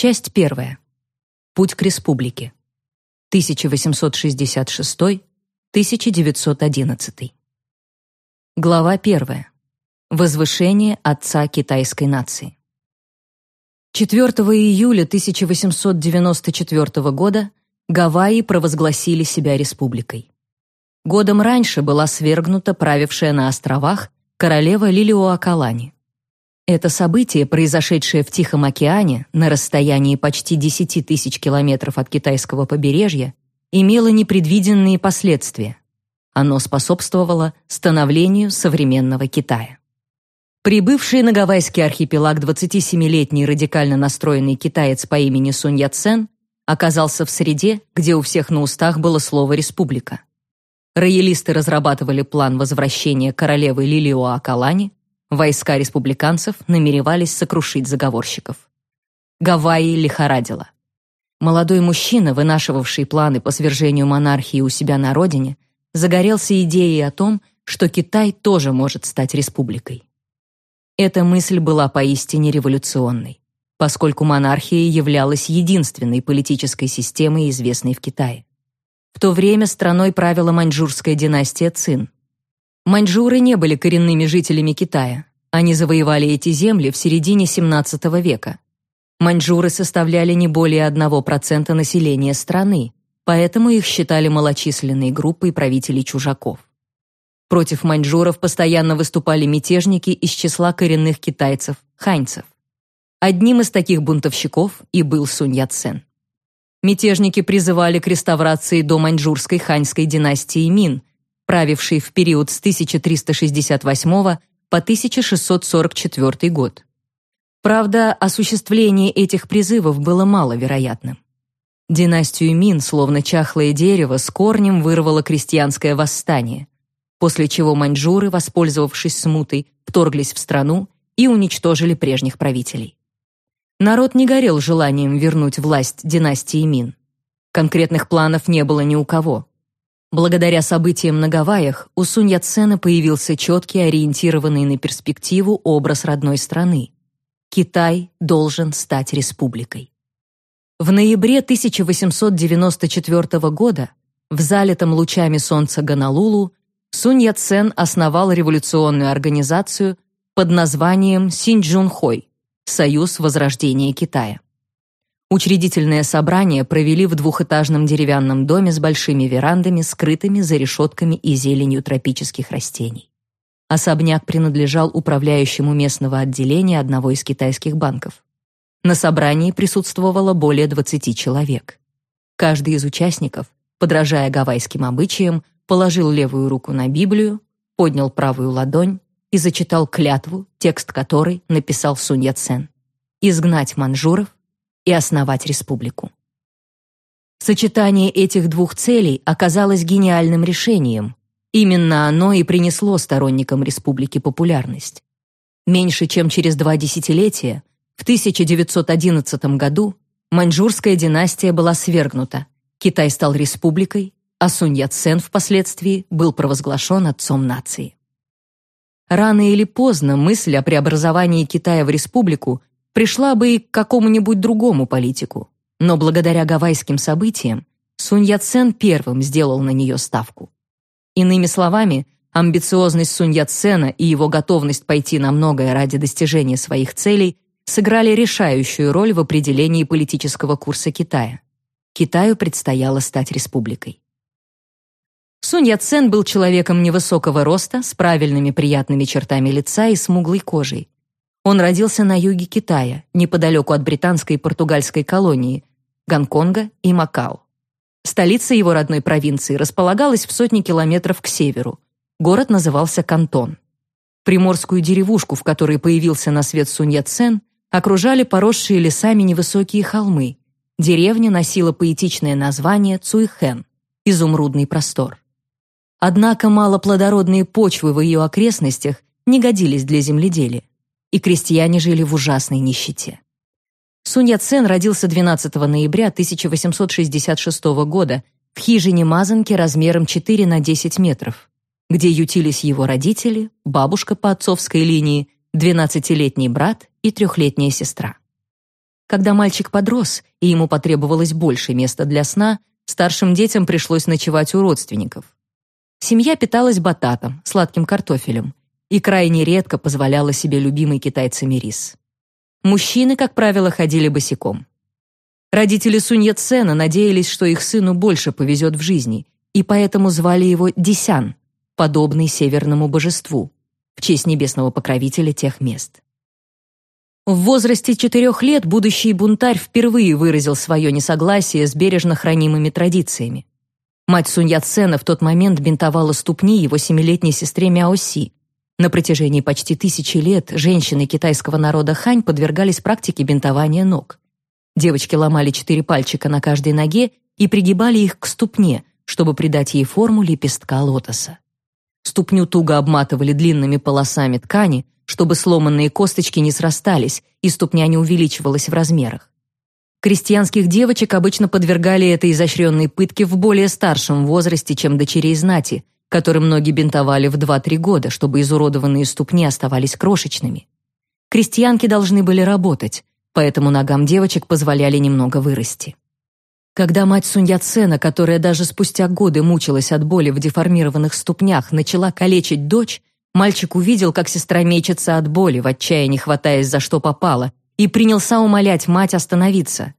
Часть первая. Путь к республике. 1866-1911. Глава первая. Возвышение отца китайской нации. 4 июля 1894 года Гавайи провозгласили себя республикой. Годом раньше была свергнута правившая на островах королева Лилиуакалани. Это событие, произошедшее в Тихом океане на расстоянии почти 10 тысяч километров от китайского побережья, имело непредвиденные последствия. Оно способствовало становлению современного Китая. Прибывший на Гавайский архипелаг 27-летний радикально настроенный китаец по имени Сунь Яцен оказался в среде, где у всех на устах было слово «республика». Роялисты разрабатывали план возвращения королевы Лилиоа Акалани, Войска республиканцев намеревались сокрушить заговорщиков. Гавайи лихорадило. Молодой мужчина, вынашивавший планы по свержению монархии у себя на родине, загорелся идеей о том, что Китай тоже может стать республикой. Эта мысль была поистине революционной, поскольку монархия являлась единственной политической системой, известной в Китае. В то время страной правила маньчжурская династия Цин. Маньчжуры не были коренными жителями Китая. Они завоевали эти земли в середине XVII века. Маньчжуры составляли не более 1% населения страны, поэтому их считали малочисленной группой правителей чужаков. Против маньчжуров постоянно выступали мятежники из числа коренных китайцев, ханьцев. Одним из таких бунтовщиков и был Сунь Яцен. Мятежники призывали к реставрации до маньчжурской ханьской династии Мин, правивший в период с 1368 по 1644 год. Правда, осуществление этих призывов было маловероятным. Династию Мин, словно чахлое дерево, с корнем вырвало крестьянское восстание, после чего маньчжуры, воспользовавшись смутой, вторглись в страну и уничтожили прежних правителей. Народ не горел желанием вернуть власть династии Мин. Конкретных планов не было ни у кого. Благодаря событиям на Гавайях у Сунь Яцена появился четкий, ориентированный на перспективу образ родной страны. Китай должен стать республикой. В ноябре 1894 года в залитом лучами солнца Гонолулу Сунь Яцен основал революционную организацию под названием Синьчжунхой – Союз Возрождения Китая. Учредительное собрание провели в двухэтажном деревянном доме с большими верандами, скрытыми за решетками и зеленью тропических растений. Особняк принадлежал управляющему местного отделения одного из китайских банков. На собрании присутствовало более 20 человек. Каждый из участников, подражая гавайским обычаям, положил левую руку на Библию, поднял правую ладонь и зачитал клятву, текст которой написал Сунь Яцен. «Изгнать манжуров и основать республику. Сочетание этих двух целей оказалось гениальным решением. Именно оно и принесло сторонникам республики популярность. Меньше чем через два десятилетия, в 1911 году, маньчжурская династия была свергнута, Китай стал республикой, а Сунь Яцен впоследствии был провозглашен отцом нации. Рано или поздно мысль о преобразовании Китая в республику пришла бы и к какому-нибудь другому политику. Но благодаря гавайским событиям Сунь Яцен первым сделал на нее ставку. Иными словами, амбициозность Сунь Яцена и его готовность пойти на многое ради достижения своих целей сыграли решающую роль в определении политического курса Китая. Китаю предстояло стать республикой. Сунь Яцен был человеком невысокого роста, с правильными приятными чертами лица и смуглой кожей. Он родился на юге Китая, неподалеку от британской и португальской колонии, Гонконга и Макао. Столица его родной провинции располагалась в сотне километров к северу. Город назывался Кантон. Приморскую деревушку, в которой появился на свет Сунь Яцен, окружали поросшие лесами невысокие холмы. Деревня носила поэтичное название Цуйхэн – изумрудный простор. Однако малоплодородные почвы в ее окрестностях не годились для земледелия и крестьяне жили в ужасной нищете. Сунь Яцен родился 12 ноября 1866 года в хижине мазанки размером 4 на 10 метров, где ютились его родители, бабушка по отцовской линии, 12-летний брат и трехлетняя сестра. Когда мальчик подрос, и ему потребовалось больше места для сна, старшим детям пришлось ночевать у родственников. Семья питалась бататом, сладким картофелем, и крайне редко позволяла себе любимый китайцами рис. Мужчины, как правило, ходили босиком. Родители Сунь Яцена надеялись, что их сыну больше повезет в жизни, и поэтому звали его Дисян, подобный северному божеству, в честь небесного покровителя тех мест. В возрасте четырех лет будущий бунтарь впервые выразил свое несогласие с бережно хранимыми традициями. Мать Сунь Яцена в тот момент бинтовала ступни его семилетней сестре Мяоси. На протяжении почти тысячи лет женщины китайского народа Хань подвергались практике бинтования ног. Девочки ломали четыре пальчика на каждой ноге и пригибали их к ступне, чтобы придать ей форму лепестка лотоса. Ступню туго обматывали длинными полосами ткани, чтобы сломанные косточки не срастались и ступня не увеличивалась в размерах. Крестьянских девочек обычно подвергали этой изощренной пытке в более старшем возрасте, чем дочерей знати, которым многие бинтовали в 2-3 года, чтобы изуродованные ступни оставались крошечными. Крестьянки должны были работать, поэтому ногам девочек позволяли немного вырасти. Когда мать Суньяцена, которая даже спустя годы мучилась от боли в деформированных ступнях, начала калечить дочь, Мальчик увидел, как сестра мечется от боли, в отчаянии хватаясь за что попало, и принялся умолять мать остановиться.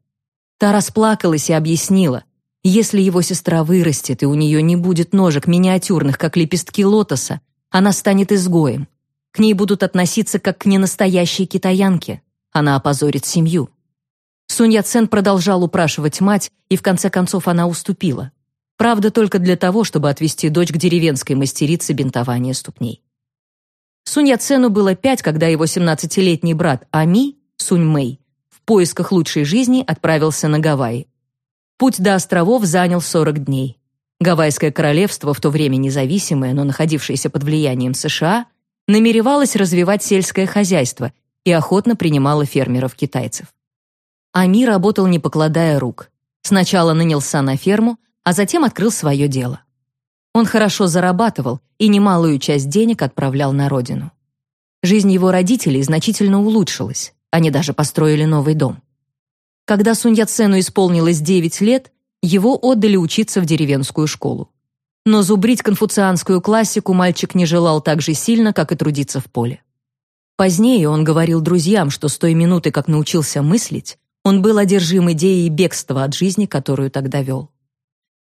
Та расплакалась и объяснила, если его сестра вырастет и у нее не будет ножек миниатюрных, как лепестки лотоса, она станет изгоем. К ней будут относиться как к ненастоящей китаянке. Она опозорит семью. Сунь Яцен продолжал упрашивать мать, и в конце концов она уступила. Правда, только для того, чтобы отвести дочь к деревенской мастерице бинтования ступней. Сунь Яцену было пять, когда его 17-летний брат Ами, Сунь Мэй, в поисках лучшей жизни отправился на Гавайи. Путь до островов занял 40 дней. Гавайское королевство, в то время независимое, но находившееся под влиянием США, намеревалось развивать сельское хозяйство и охотно принимало фермеров-китайцев. Ами работал не покладая рук. Сначала нанялся на ферму, а затем открыл свое дело. Он хорошо зарабатывал и немалую часть денег отправлял на родину. Жизнь его родителей значительно улучшилась, они даже построили новый дом. Когда Сунь Яцену исполнилось 9 лет, его отдали учиться в деревенскую школу. Но зубрить конфуцианскую классику мальчик не желал так же сильно, как и трудиться в поле. Позднее он говорил друзьям, что с той минуты, как научился мыслить, он был одержим идеей бегства от жизни, которую тогда вел.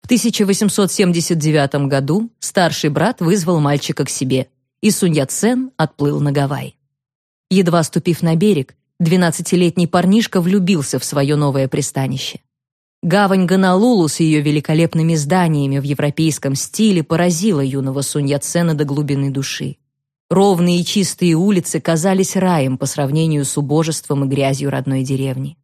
В 1879 году старший брат вызвал мальчика к себе, и Сунь Яцен отплыл на Гавайи. Едва ступив на берег, двенадцатилетний парнишка влюбился в свое новое пристанище. Гавань Гонолулу с ее великолепными зданиями в европейском стиле поразила юного Сунь Яцена до глубины души. Ровные и чистые улицы казались раем по сравнению с убожеством и грязью родной деревни.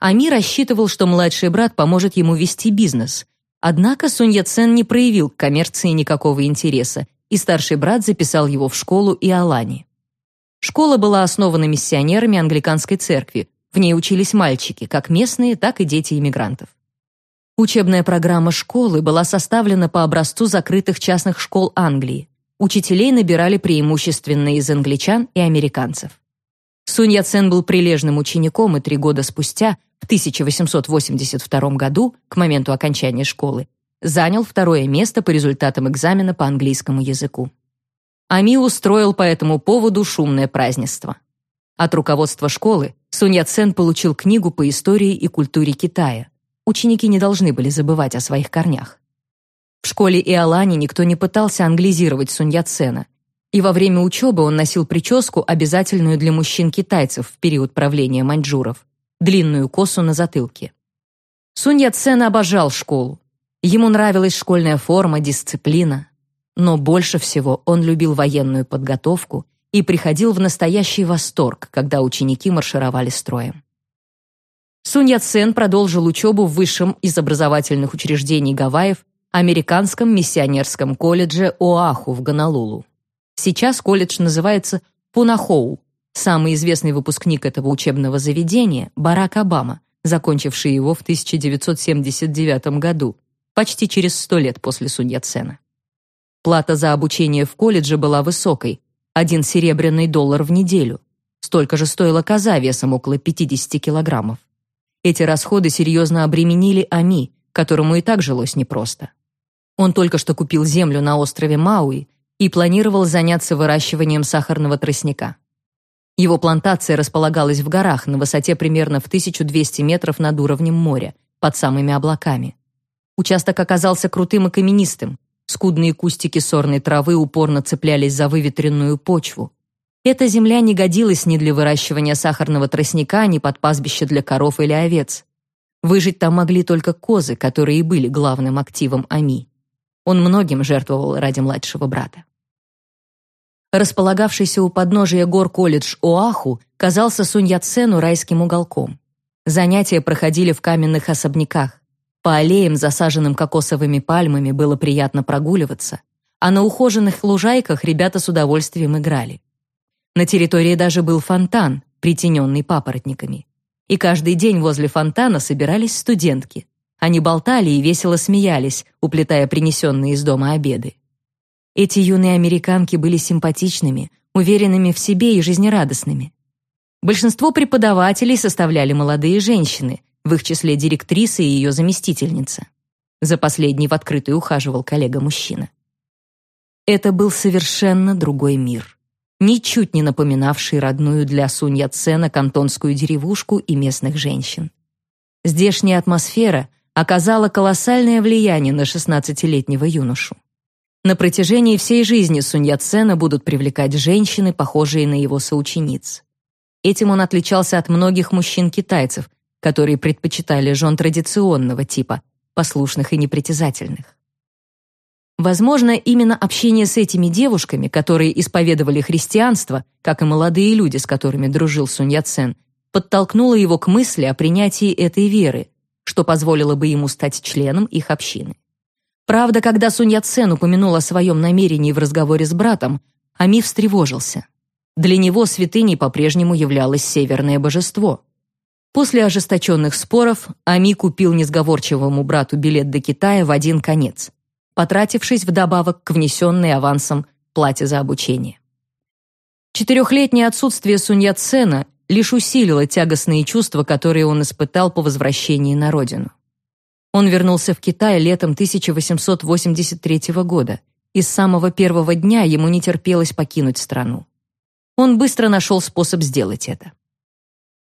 Ами рассчитывал, что младший брат поможет ему вести бизнес. Однако Сунь Яцен не проявил к коммерции никакого интереса, и старший брат записал его в школу Иолани. Школа была основана миссионерами англиканской церкви. В ней учились мальчики, как местные, так и дети иммигрантов. Учебная программа школы была составлена по образцу закрытых частных школ Англии. Учителей набирали преимущественно из англичан и американцев. Сунь Яцен был прилежным учеником и три года спустя, в 1882 году, к моменту окончания школы, занял второе место по результатам экзамена по английскому языку. Ами устроил по этому поводу шумное празднество. От руководства школы Сунь Яцен получил книгу по истории и культуре Китая. Ученики не должны были забывать о своих корнях. В школе Иолани никто не пытался англизировать Сунь Яцена – и во время учебы он носил прическу, обязательную для мужчин-китайцев в период правления маньчжуров, длинную косу на затылке. Сунь Яцен обожал школу. Ему нравилась школьная форма, дисциплина. Но больше всего он любил военную подготовку и приходил в настоящий восторг, когда ученики маршировали строем. Сунь Яцен продолжил учебу в высшем из образовательных учреждений Гавайев Американском миссионерском колледже Оаху в Гонолулу. Сейчас колледж называется Пунахоу. Самый известный выпускник этого учебного заведения Барак Обама, закончивший его в 1979 году, почти через сто лет после Сунь Яцена. Плата за обучение в колледже была высокой – один серебряный доллар в неделю. столько же стоила коза весом около 50 килограммов. Эти расходы серьезно обременили Ами, которому и так жилось непросто. Он только что купил землю на острове Мауи и планировал заняться выращиванием сахарного тростника. Его плантация располагалась в горах на высоте примерно в 1200 метров над уровнем моря, под самыми облаками. Участок оказался крутым и каменистым. Скудные кустики сорной травы упорно цеплялись за выветренную почву. Эта земля не годилась ни для выращивания сахарного тростника, ни под пастбище для коров или овец. Выжить там могли только козы, которые и были главным активом Ами. Он многим жертвовал ради младшего брата. Располагавшийся у подножия гор колледж Оаху казался Сунь-Яцену райским уголком. Занятия проходили в каменных особняках. По аллеям, засаженным кокосовыми пальмами, было приятно прогуливаться, а на ухоженных лужайках ребята с удовольствием играли. На территории даже был фонтан, притененный папоротниками. И каждый день возле фонтана собирались студентки. Они болтали и весело смеялись, уплетая принесенные из дома обеды. Эти юные американки были симпатичными, уверенными в себе и жизнерадостными. Большинство преподавателей составляли молодые женщины, в их числе директриса и ее заместительница. За последней в открытую ухаживал коллега-мужчина. Это был совершенно другой мир, ничуть не напоминавший родную для Сунь Яцена кантонскую деревушку и местных женщин. Здешняя атмосфера оказала колоссальное влияние на шестнадцатилетнего юношу. На протяжении всей жизни Сунь Яцена будут привлекать женщины, похожие на его соучениц. Этим он отличался от многих мужчин-китайцев, которые предпочитали жен традиционного типа, послушных и непритязательных. Возможно, именно общение с этими девушками, которые исповедовали христианство, как и молодые люди, с которыми дружил Сунь Яцен, подтолкнуло его к мысли о принятии этой веры, что позволило бы ему стать членом их общины. Правда, когда Сунь Яцен упомянул о своем намерении в разговоре с братом, Ами встревожился. Для него святыней по-прежнему являлось северное божество. После ожесточенных споров Ами купил несговорчивому брату билет до Китая в один конец, потратившись вдобавок к внесенной авансом плате за обучение. Четырехлетнее отсутствие Сунь Яцена лишь усилило тягостные чувства, которые он испытал по возвращении на родину. Он вернулся в Китай летом 1883 года, и с самого первого дня ему не терпелось покинуть страну. Он быстро нашел способ сделать это.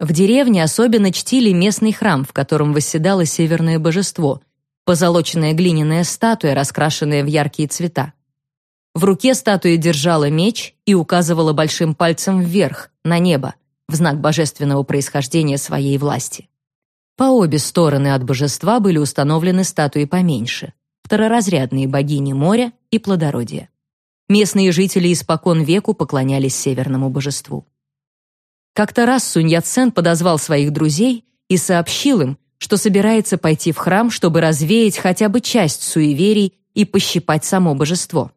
В деревне особенно чтили местный храм, в котором восседало северное божество, позолоченная глиняная статуя, раскрашенная в яркие цвета. В руке статуя держала меч и указывала большим пальцем вверх, на небо, в знак божественного происхождения своей власти. По обе стороны от божества были установлены статуи поменьше, второразрядные богини моря и плодородия. Местные жители испокон веку поклонялись северному божеству. Как-то раз Сунь Яцен подозвал своих друзей и сообщил им, что собирается пойти в храм, чтобы развеять хотя бы часть суеверий и пощипать само божество.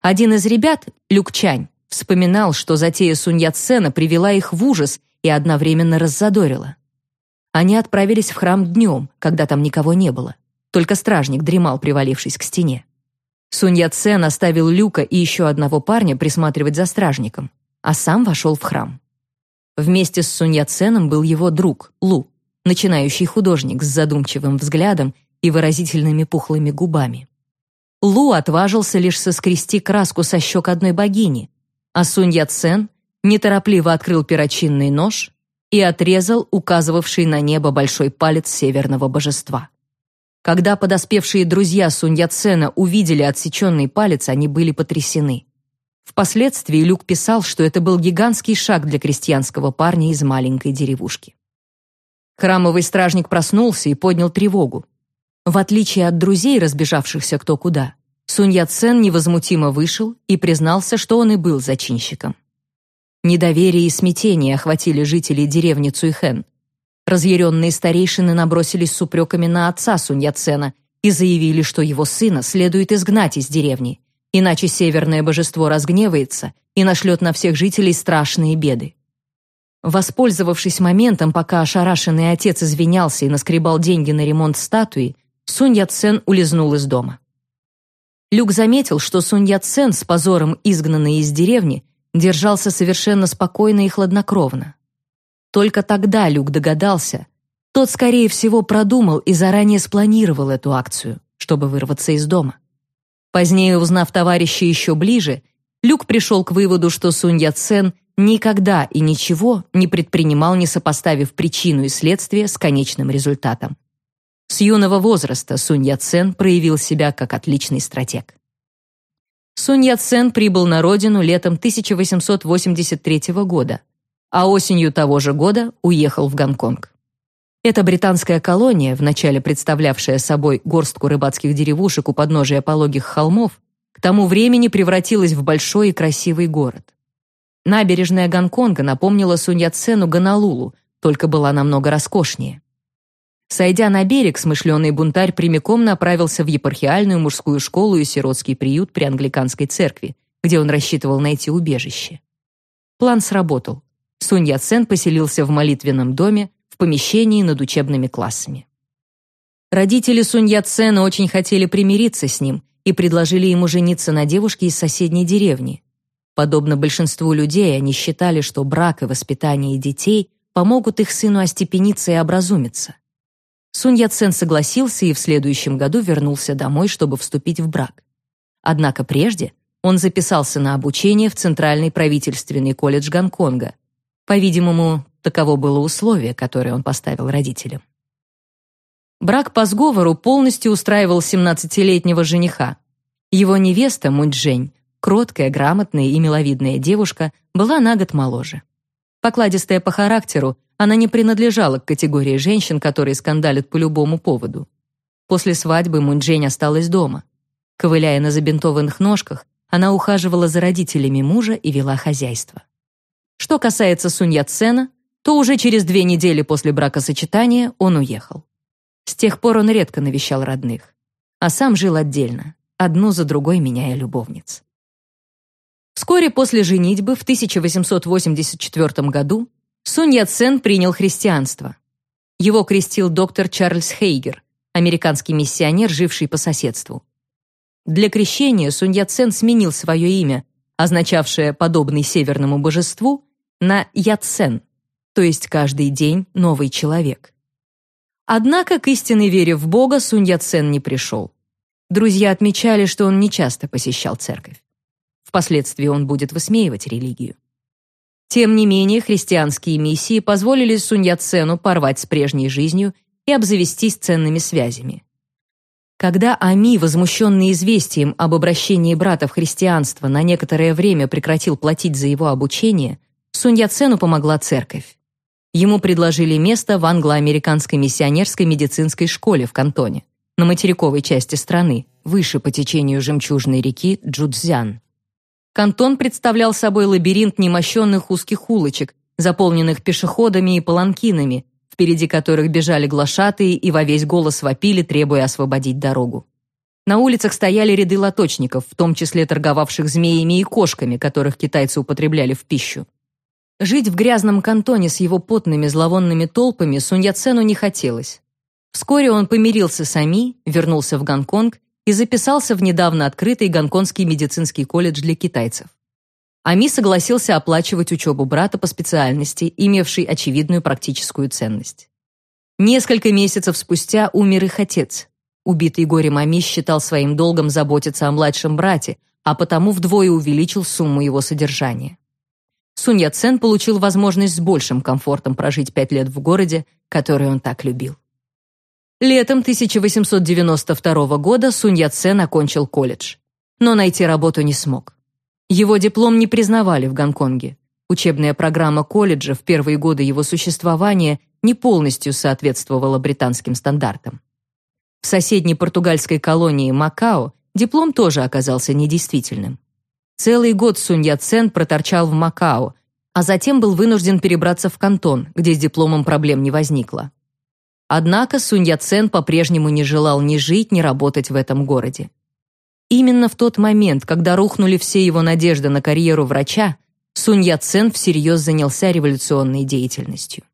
Один из ребят, Люк Чань, вспоминал, что затея Сунь Яцена привела их в ужас и одновременно раззадорила. Они отправились в храм днем, когда там никого не было. Только стражник дремал, привалившись к стене. Сунь Яцен оставил Люка и еще одного парня присматривать за стражником, а сам вошел в храм. Вместе с Сунь Яценом был его друг Лу, начинающий художник с задумчивым взглядом и выразительными пухлыми губами. Лу отважился лишь соскрести краску со щек одной богини, а Сунь Яцен неторопливо открыл перочинный нож и отрезал указывавший на небо большой палец северного божества. Когда подоспевшие друзья Сунь Яцена увидели отсеченный палец, они были потрясены. Впоследствии Люк писал, что это был гигантский шаг для крестьянского парня из маленькой деревушки. Храмовый стражник проснулся и поднял тревогу. В отличие от друзей, разбежавшихся кто куда, Сунь Яцен невозмутимо вышел и признался, что он и был зачинщиком. Недоверие и смятение охватили жителей деревни Цуйхэн. Разъяренные старейшины набросились с упреками на отца Сунь Яцена и заявили, что его сына следует изгнать из деревни, иначе северное божество разгневается и нашлет на всех жителей страшные беды. Воспользовавшись моментом, пока ошарашенный отец извинялся и наскребал деньги на ремонт статуи, Сунь Яцен улизнул из дома. Люк заметил, что Сунь Яцен, с позором изгнанный из деревни, держался совершенно спокойно и хладнокровно. Только тогда Люк догадался, тот, скорее всего, продумал и заранее спланировал эту акцию, чтобы вырваться из дома. Позднее, узнав товарища еще ближе, Люк пришел к выводу, что Сунь Яцен никогда и ничего не предпринимал, не сопоставив причину и следствие с конечным результатом. С юного возраста Сунь Яцен проявил себя как отличный стратег. Сунь Яцен прибыл на родину летом 1883 года, а осенью того же года уехал в Гонконг. Эта британская колония, вначале представлявшая собой горстку рыбацких деревушек у подножия пологих холмов, к тому времени превратилась в большой и красивый город. Набережная Гонконга напомнила Сунь Яцену Гонолулу, только была намного роскошнее. Сойдя на берег, смышленый бунтарь прямиком направился в епархиальную мужскую школу и сиротский приют при англиканской церкви, где он рассчитывал найти убежище. План сработал. Сунь Яцен поселился в молитвенном доме помещении над учебными классами. Родители Сунь Яцена очень хотели примириться с ним и предложили ему жениться на девушке из соседней деревни. Подобно большинству людей, они считали, что брак и воспитание детей помогут их сыну остепениться и образумиться. Сунь Яцен согласился и в следующем году вернулся домой, чтобы вступить в брак. Однако прежде он записался на обучение в Центральный правительственный колледж Гонконга. По-видимому, таково было условие, которое он поставил родителям. Брак по сговору полностью устраивал 17-летнего жениха. Его невеста Муньчжэнь, кроткая, грамотная и миловидная девушка, была на год моложе. Покладистая по характеру, она не принадлежала к категории женщин, которые скандалят по любому поводу. После свадьбы Мунджень осталась дома. Ковыляя на забинтованных ножках, она ухаживала за родителями мужа и вела хозяйство. Что касается Сунь Яцена, то уже через две недели после бракосочетания он уехал. С тех пор он редко навещал родных, а сам жил отдельно, одну за другой меняя любовниц. Вскоре после женитьбы в 1884 году Сунь Яцен принял христианство. Его крестил доктор Чарльз Хейгер, американский миссионер, живший по соседству. Для крещения Сунь Яцен сменил свое имя, означавшее подобный северному божеству, на Яцен, то есть каждый день новый человек. Однако к истинной вере в Бога Сунь Яцен не пришел. Друзья отмечали, что он нечасто посещал церковь. Впоследствии он будет высмеивать религию. Тем не менее, христианские миссии позволили Сунь Яцену порвать с прежней жизнью и обзавестись ценными связями. Когда Ами, возмущенный известием об обращении брата в христианство, на некоторое время прекратил платить за его обучение, Сунь Яцену помогла церковь. Ему предложили место в англо-американской миссионерской медицинской школе в Кантоне, на материковой части страны, выше по течению жемчужной реки Джудзян. Кантон представлял собой лабиринт немощенных узких улочек, заполненных пешеходами и паланкинами, впереди которых бежали глашатые и во весь голос вопили, требуя освободить дорогу. На улицах стояли ряды лоточников, в том числе торговавших змеями и кошками, которых китайцы употребляли в пищу. Жить в грязном кантоне с его потными зловонными толпами Сунь Яцену не хотелось. Вскоре он помирился с Ами, вернулся в Гонконг и записался в недавно открытый Гонконгский медицинский колледж для китайцев. Ами согласился оплачивать учебу брата по специальности, имевшей очевидную практическую ценность. Несколько месяцев спустя умер их отец. Убитый горем Ами считал своим долгом заботиться о младшем брате, а потому вдвое увеличил сумму его содержания. Сунь Яцен получил возможность с большим комфортом прожить пять лет в городе, который он так любил. Летом 1892 года Сунь Яцен окончил колледж, но найти работу не смог. Его диплом не признавали в Гонконге. Учебная программа колледжа в первые годы его существования не полностью соответствовала британским стандартам. В соседней португальской колонии Макао диплом тоже оказался недействительным. Целый год Сунь Яцен проторчал в Макао, а затем был вынужден перебраться в Кантон, где с дипломом проблем не возникло. Однако Сунь Яцен по-прежнему не желал ни жить, ни работать в этом городе. Именно в тот момент, когда рухнули все его надежды на карьеру врача, Сунь Яцен всерьез занялся революционной деятельностью.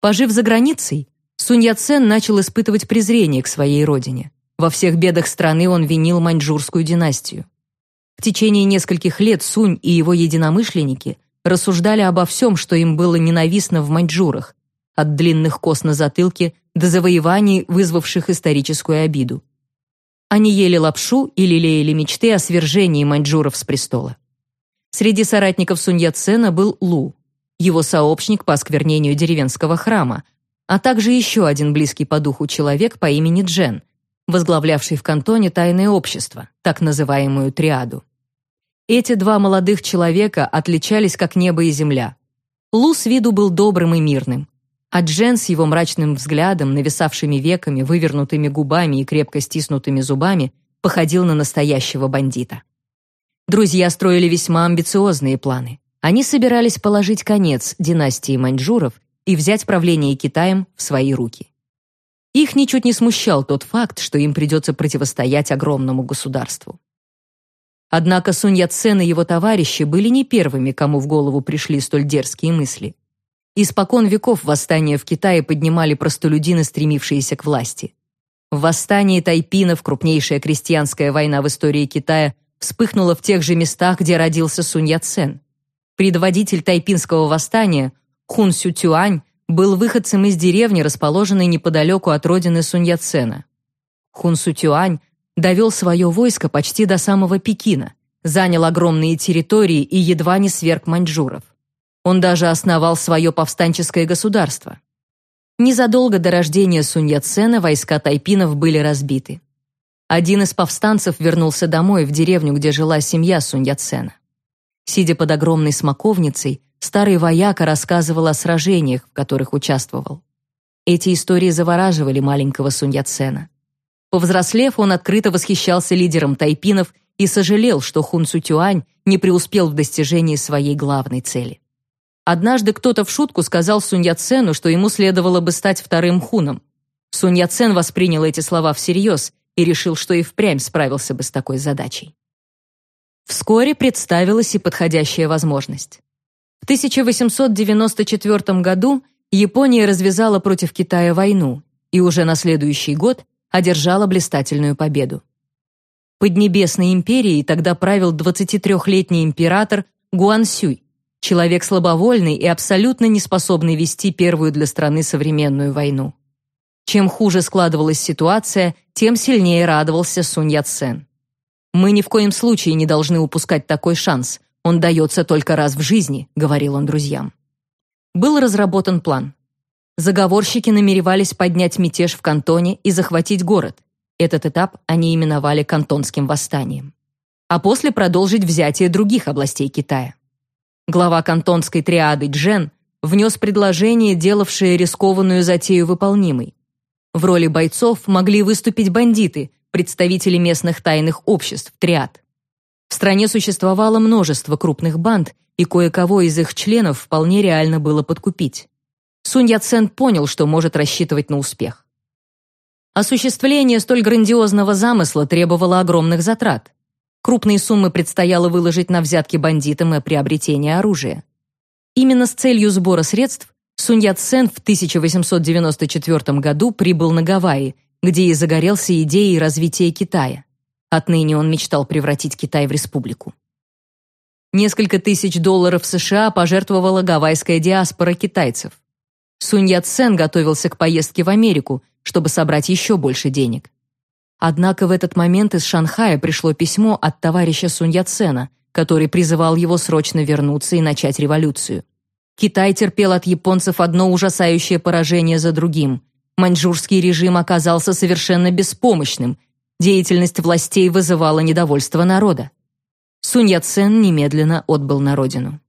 Пожив за границей, Сунь Яцен начал испытывать презрение к своей родине. Во всех бедах страны он винил маньчжурскую династию. В течение нескольких лет Сунь и его единомышленники рассуждали обо всем, что им было ненавистно в маньчжурах, от длинных кос на затылке до завоеваний, вызвавших историческую обиду. Они ели лапшу и лелеяли мечты о свержении маньчжуров с престола. Среди соратников Сунь Яцена был Лу, его сообщник по осквернению деревенского храма, а также еще один близкий по духу человек по имени Джен, возглавлявший в кантоне тайное общество, так называемую триаду. Эти два молодых человека отличались как небо и земля. Лу с виду был добрым и мирным, а Джен с его мрачным взглядом, нависавшими веками, вывернутыми губами и крепко стиснутыми зубами походил на настоящего бандита. Друзья строили весьма амбициозные планы. Они собирались положить конец династии маньчжуров и взять правление Китаем в свои руки. Их ничуть не смущал тот факт, что им придется противостоять огромному государству. Однако Сунь Яцен и его товарищи были не первыми, кому в голову пришли столь дерзкие мысли. Испокон веков восстания в Китае поднимали простолюдины, стремившиеся к власти. В восстании тайпинов, крупнейшая крестьянская война в истории Китая, вспыхнула в тех же местах, где родился Сунь Яцен. Предводитель тайпинского восстания, Хун Сю был выходцем из деревни, расположенной неподалеку от родины Сунь Яцена. Хун Су довел свое войско почти до самого Пекина, занял огромные территории и едва не сверг маньчжуров. Он даже основал свое повстанческое государство. Незадолго до рождения Сунь Яцена войска тайпинов были разбиты. Один из повстанцев вернулся домой в деревню, где жила семья Сунь Яцена. Сидя под огромной смоковницей, старый вояка рассказывал о сражениях, в которых участвовал. Эти истории завораживали маленького Сунь Яцена. Повзрослев, он открыто восхищался лидером тайпинов и сожалел, что Хун Цутюань не преуспел в достижении своей главной цели. Однажды кто-то в шутку сказал Сунь Яцену, что ему следовало бы стать вторым хуном. Сунь Яцен воспринял эти слова всерьез и решил, что и впрямь справился бы с такой задачей. Вскоре представилась и подходящая возможность. В 1894 году Япония развязала против Китая войну и уже на следующий год одержала блистательную победу. Поднебесной империей тогда правил 23-летний император Гуансюй, Человек слабовольный и абсолютно неспособный вести первую для страны современную войну. Чем хуже складывалась ситуация, тем сильнее радовался Сунь Яцен. «Мы ни в коем случае не должны упускать такой шанс. Он дается только раз в жизни», — говорил он друзьям. Был разработан план. Заговорщики намеревались поднять мятеж в кантоне и захватить город. Этот этап они именовали Кантонским восстанием. А после продолжить взятие других областей Китая. Глава кантонской триады Джен внес предложение, делавшее рискованную затею выполнимой. В роли бойцов могли выступить бандиты, представители местных тайных обществ, триад. В стране существовало множество крупных банд, и кое-кого из их членов вполне реально было подкупить. Сунь Яцен понял, что может рассчитывать на успех. Осуществление столь грандиозного замысла требовало огромных затрат. Крупные суммы предстояло выложить на взятки бандитам и приобретение оружия. Именно с целью сбора средств Сунь Яцен в 1894 году прибыл на Гавайи, где и загорелся идеей развития Китая. Отныне он мечтал превратить Китай в республику. Несколько тысяч долларов США пожертвовала гавайская диаспора китайцев. Сунь Яцен готовился к поездке в Америку, чтобы собрать еще больше денег. Однако в этот момент из Шанхая пришло письмо от товарища Сунь Яцена, который призывал его срочно вернуться и начать революцию. Китай терпел от японцев одно ужасающее поражение за другим. Маньчжурский режим оказался совершенно беспомощным. Деятельность властей вызывала недовольство народа. Сунь Яцен немедленно отбыл на родину.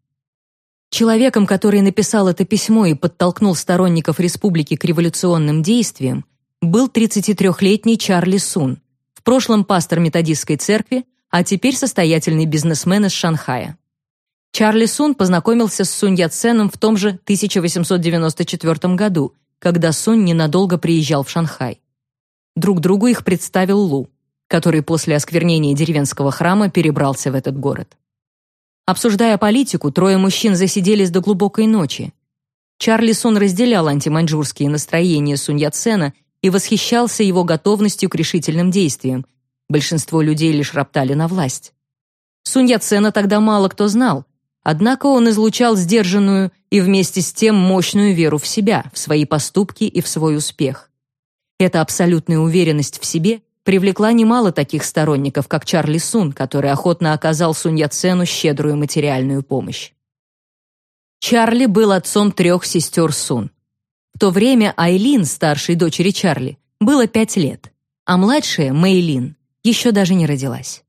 Человеком, который написал это письмо и подтолкнул сторонников республики к революционным действиям, был 33-летний Чарли Сун, в прошлом пастор методистской церкви, а теперь состоятельный бизнесмен из Шанхая. Чарли Сун познакомился с Сунь Яценом в том же 1894 году, когда Сунь ненадолго приезжал в Шанхай. Друг другу их представил Лу, который после осквернения деревенского храма перебрался в этот город. Обсуждая политику, трое мужчин засиделись до глубокой ночи. Чарли Сун разделял антиманьчжурские настроения Сунь Яцена и восхищался его готовностью к решительным действиям. Большинство людей лишь роптали на власть. Сунь Яцена тогда мало кто знал, однако он излучал сдержанную и вместе с тем мощную веру в себя, в свои поступки и в свой успех. Эта абсолютная уверенность в себе привлекла немало таких сторонников, как Чарли Сун, который охотно оказал Сунь Яцену щедрую материальную помощь. Чарли был отцом трех сестер Сун. В то время Айлин, старшей дочери Чарли, было пять лет, а младшая, Мэйлин, еще даже не родилась.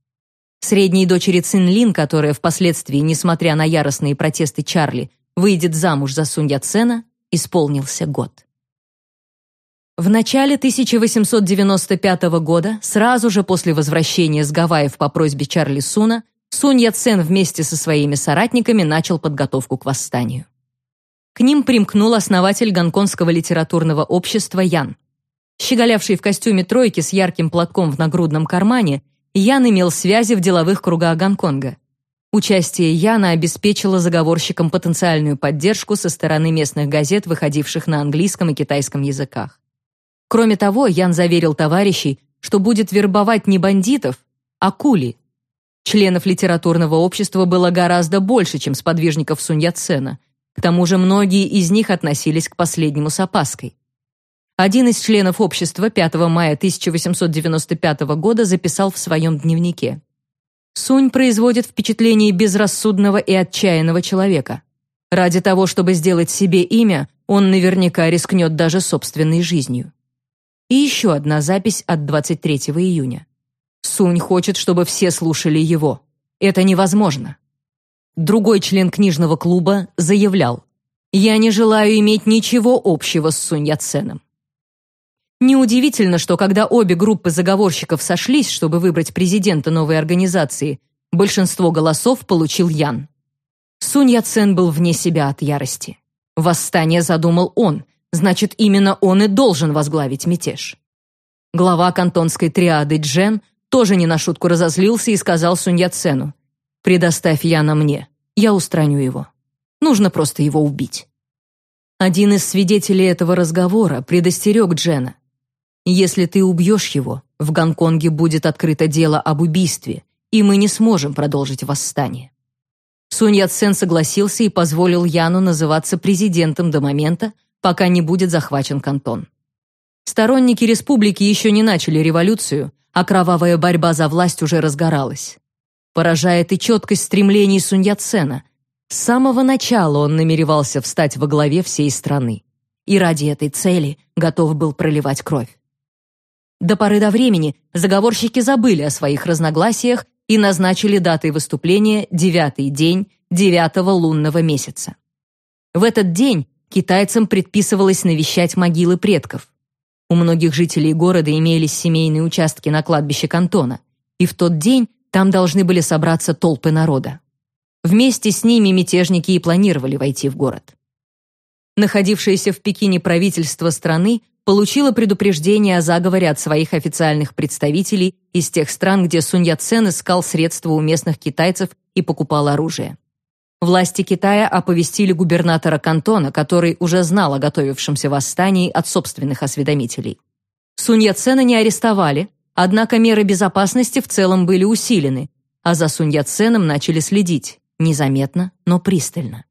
Средней дочери Цинлин, которая впоследствии, несмотря на яростные протесты Чарли, выйдет замуж за Сунь Яцена, исполнился год. В начале 1895 года, сразу же после возвращения с Гавайев по просьбе Чарли Суна, Сунь Яцен вместе со своими соратниками начал подготовку к восстанию. К ним примкнул основатель гонконгского литературного общества Ян. Щеголявший в костюме тройки с ярким платком в нагрудном кармане, Ян имел связи в деловых кругах Гонконга. Участие Яна обеспечило заговорщикам потенциальную поддержку со стороны местных газет, выходивших на английском и китайском языках. Кроме того, Ян заверил товарищей, что будет вербовать не бандитов, а кули. Членов литературного общества было гораздо больше, чем сподвижников Сунь Яцена. К тому же многие из них относились к последнему с опаской. Один из членов общества 5 мая 1895 года записал в своем дневнике. Сунь производит впечатление безрассудного и отчаянного человека. Ради того, чтобы сделать себе имя, он наверняка рискнет даже собственной жизнью. И еще одна запись от 23 июня. Сунь хочет, чтобы все слушали его. Это невозможно. Другой член книжного клуба заявлял, «Я не желаю иметь ничего общего с Сунь Яценом». Неудивительно, что когда обе группы заговорщиков сошлись, чтобы выбрать президента новой организации, большинство голосов получил Ян. Сунь Яцен был вне себя от ярости. Восстание задумал он, значит, именно он и должен возглавить мятеж. Глава кантонской триады Джен тоже не на шутку разозлился и сказал Сунь Яцену, «Предоставь Яна мне, я устраню его. Нужно просто его убить». Один из свидетелей этого разговора предостерег Джена. Если ты убьешь его, в Гонконге будет открыто дело об убийстве, и мы не сможем продолжить восстание. Сунь Яцен согласился и позволил Яну называться президентом до момента, пока не будет захвачен кантон. Сторонники республики еще не начали революцию, а кровавая борьба за власть уже разгоралась. Поражает и четкость стремлений Сунь Яцена. С самого начала он намеревался встать во главе всей страны. И ради этой цели готов был проливать кровь. До поры до времени заговорщики забыли о своих разногласиях и назначили датой выступления девятый день девятого лунного месяца. В этот день китайцам предписывалось навещать могилы предков. У многих жителей города имелись семейные участки на кладбище кантона, и в тот день там должны были собраться толпы народа. Вместе с ними мятежники и планировали войти в город. Находившееся в Пекине правительство страны получила предупреждение о заговоре от своих официальных представителей из тех стран, где Сунь Яцен искал средства у местных китайцев и покупал оружие. Власти Китая оповестили губернатора кантона, который уже знал о готовившемся восстании от собственных осведомителей. Сунь Яцена не арестовали, однако меры безопасности в целом были усилены, а за Сунь Яценом начали следить, незаметно, но пристально.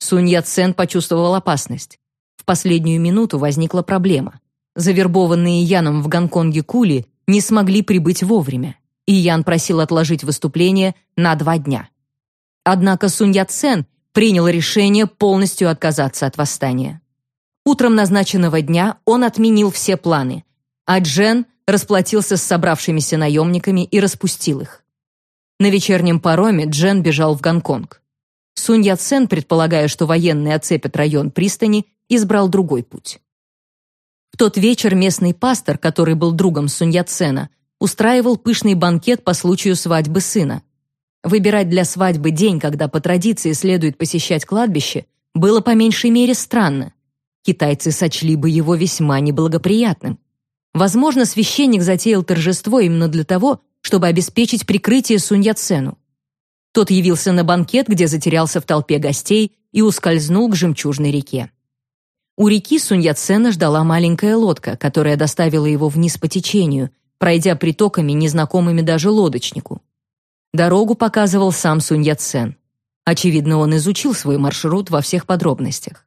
Сунь Яцен почувствовал опасность. В последнюю минуту возникла проблема. Завербованные Яном в Гонконге кули не смогли прибыть вовремя, и Ян просил отложить выступление на два дня. Однако Сунь Яцен принял решение полностью отказаться от восстания. Утром назначенного дня он отменил все планы, а Джен расплатился с собравшимися наемниками и распустил их. На вечернем пароме Джен бежал в Гонконг. Сунь Яцен, предполагая, что военные оцепят район пристани, избрал другой путь. В тот вечер местный пастор, который был другом Сунь Яцена, устраивал пышный банкет по случаю свадьбы сына. Выбирать для свадьбы день, когда по традиции следует посещать кладбище, было по меньшей мере странно. Китайцы сочли бы его весьма неблагоприятным. Возможно, священник затеял торжество именно для того, чтобы обеспечить прикрытие Сунь Яцену. Тот явился на банкет, где затерялся в толпе гостей и ускользнул к жемчужной реке. У реки Сунь-Яцена ждала маленькая лодка, которая доставила его вниз по течению, пройдя притоками, незнакомыми даже лодочнику. Дорогу показывал сам Сунь Яцен. Очевидно, он изучил свой маршрут во всех подробностях.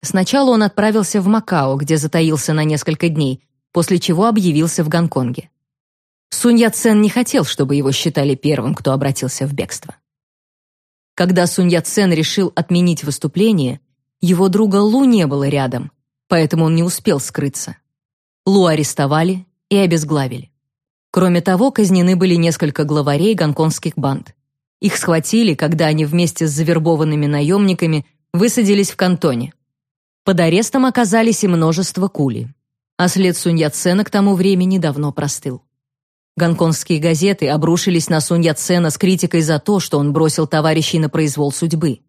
Сначала он отправился в Макао, где затаился на несколько дней, после чего объявился в Гонконге. Сунь Яцен не хотел, чтобы его считали первым, кто обратился в бегство. Когда Сунь Яцен решил отменить выступление, его друга Лу не было рядом, поэтому он не успел скрыться. Лу арестовали и обезглавили. Кроме того, казнены были несколько главарей гонконгских банд. Их схватили, когда они вместе с завербованными наемниками высадились в кантоне. Под арестом оказались и множество кули. А след Сунь Яцена к тому времени давно простыл. Гонконгские газеты обрушились на Сунь Яцена с критикой за то, что он бросил товарищей на произвол судьбы.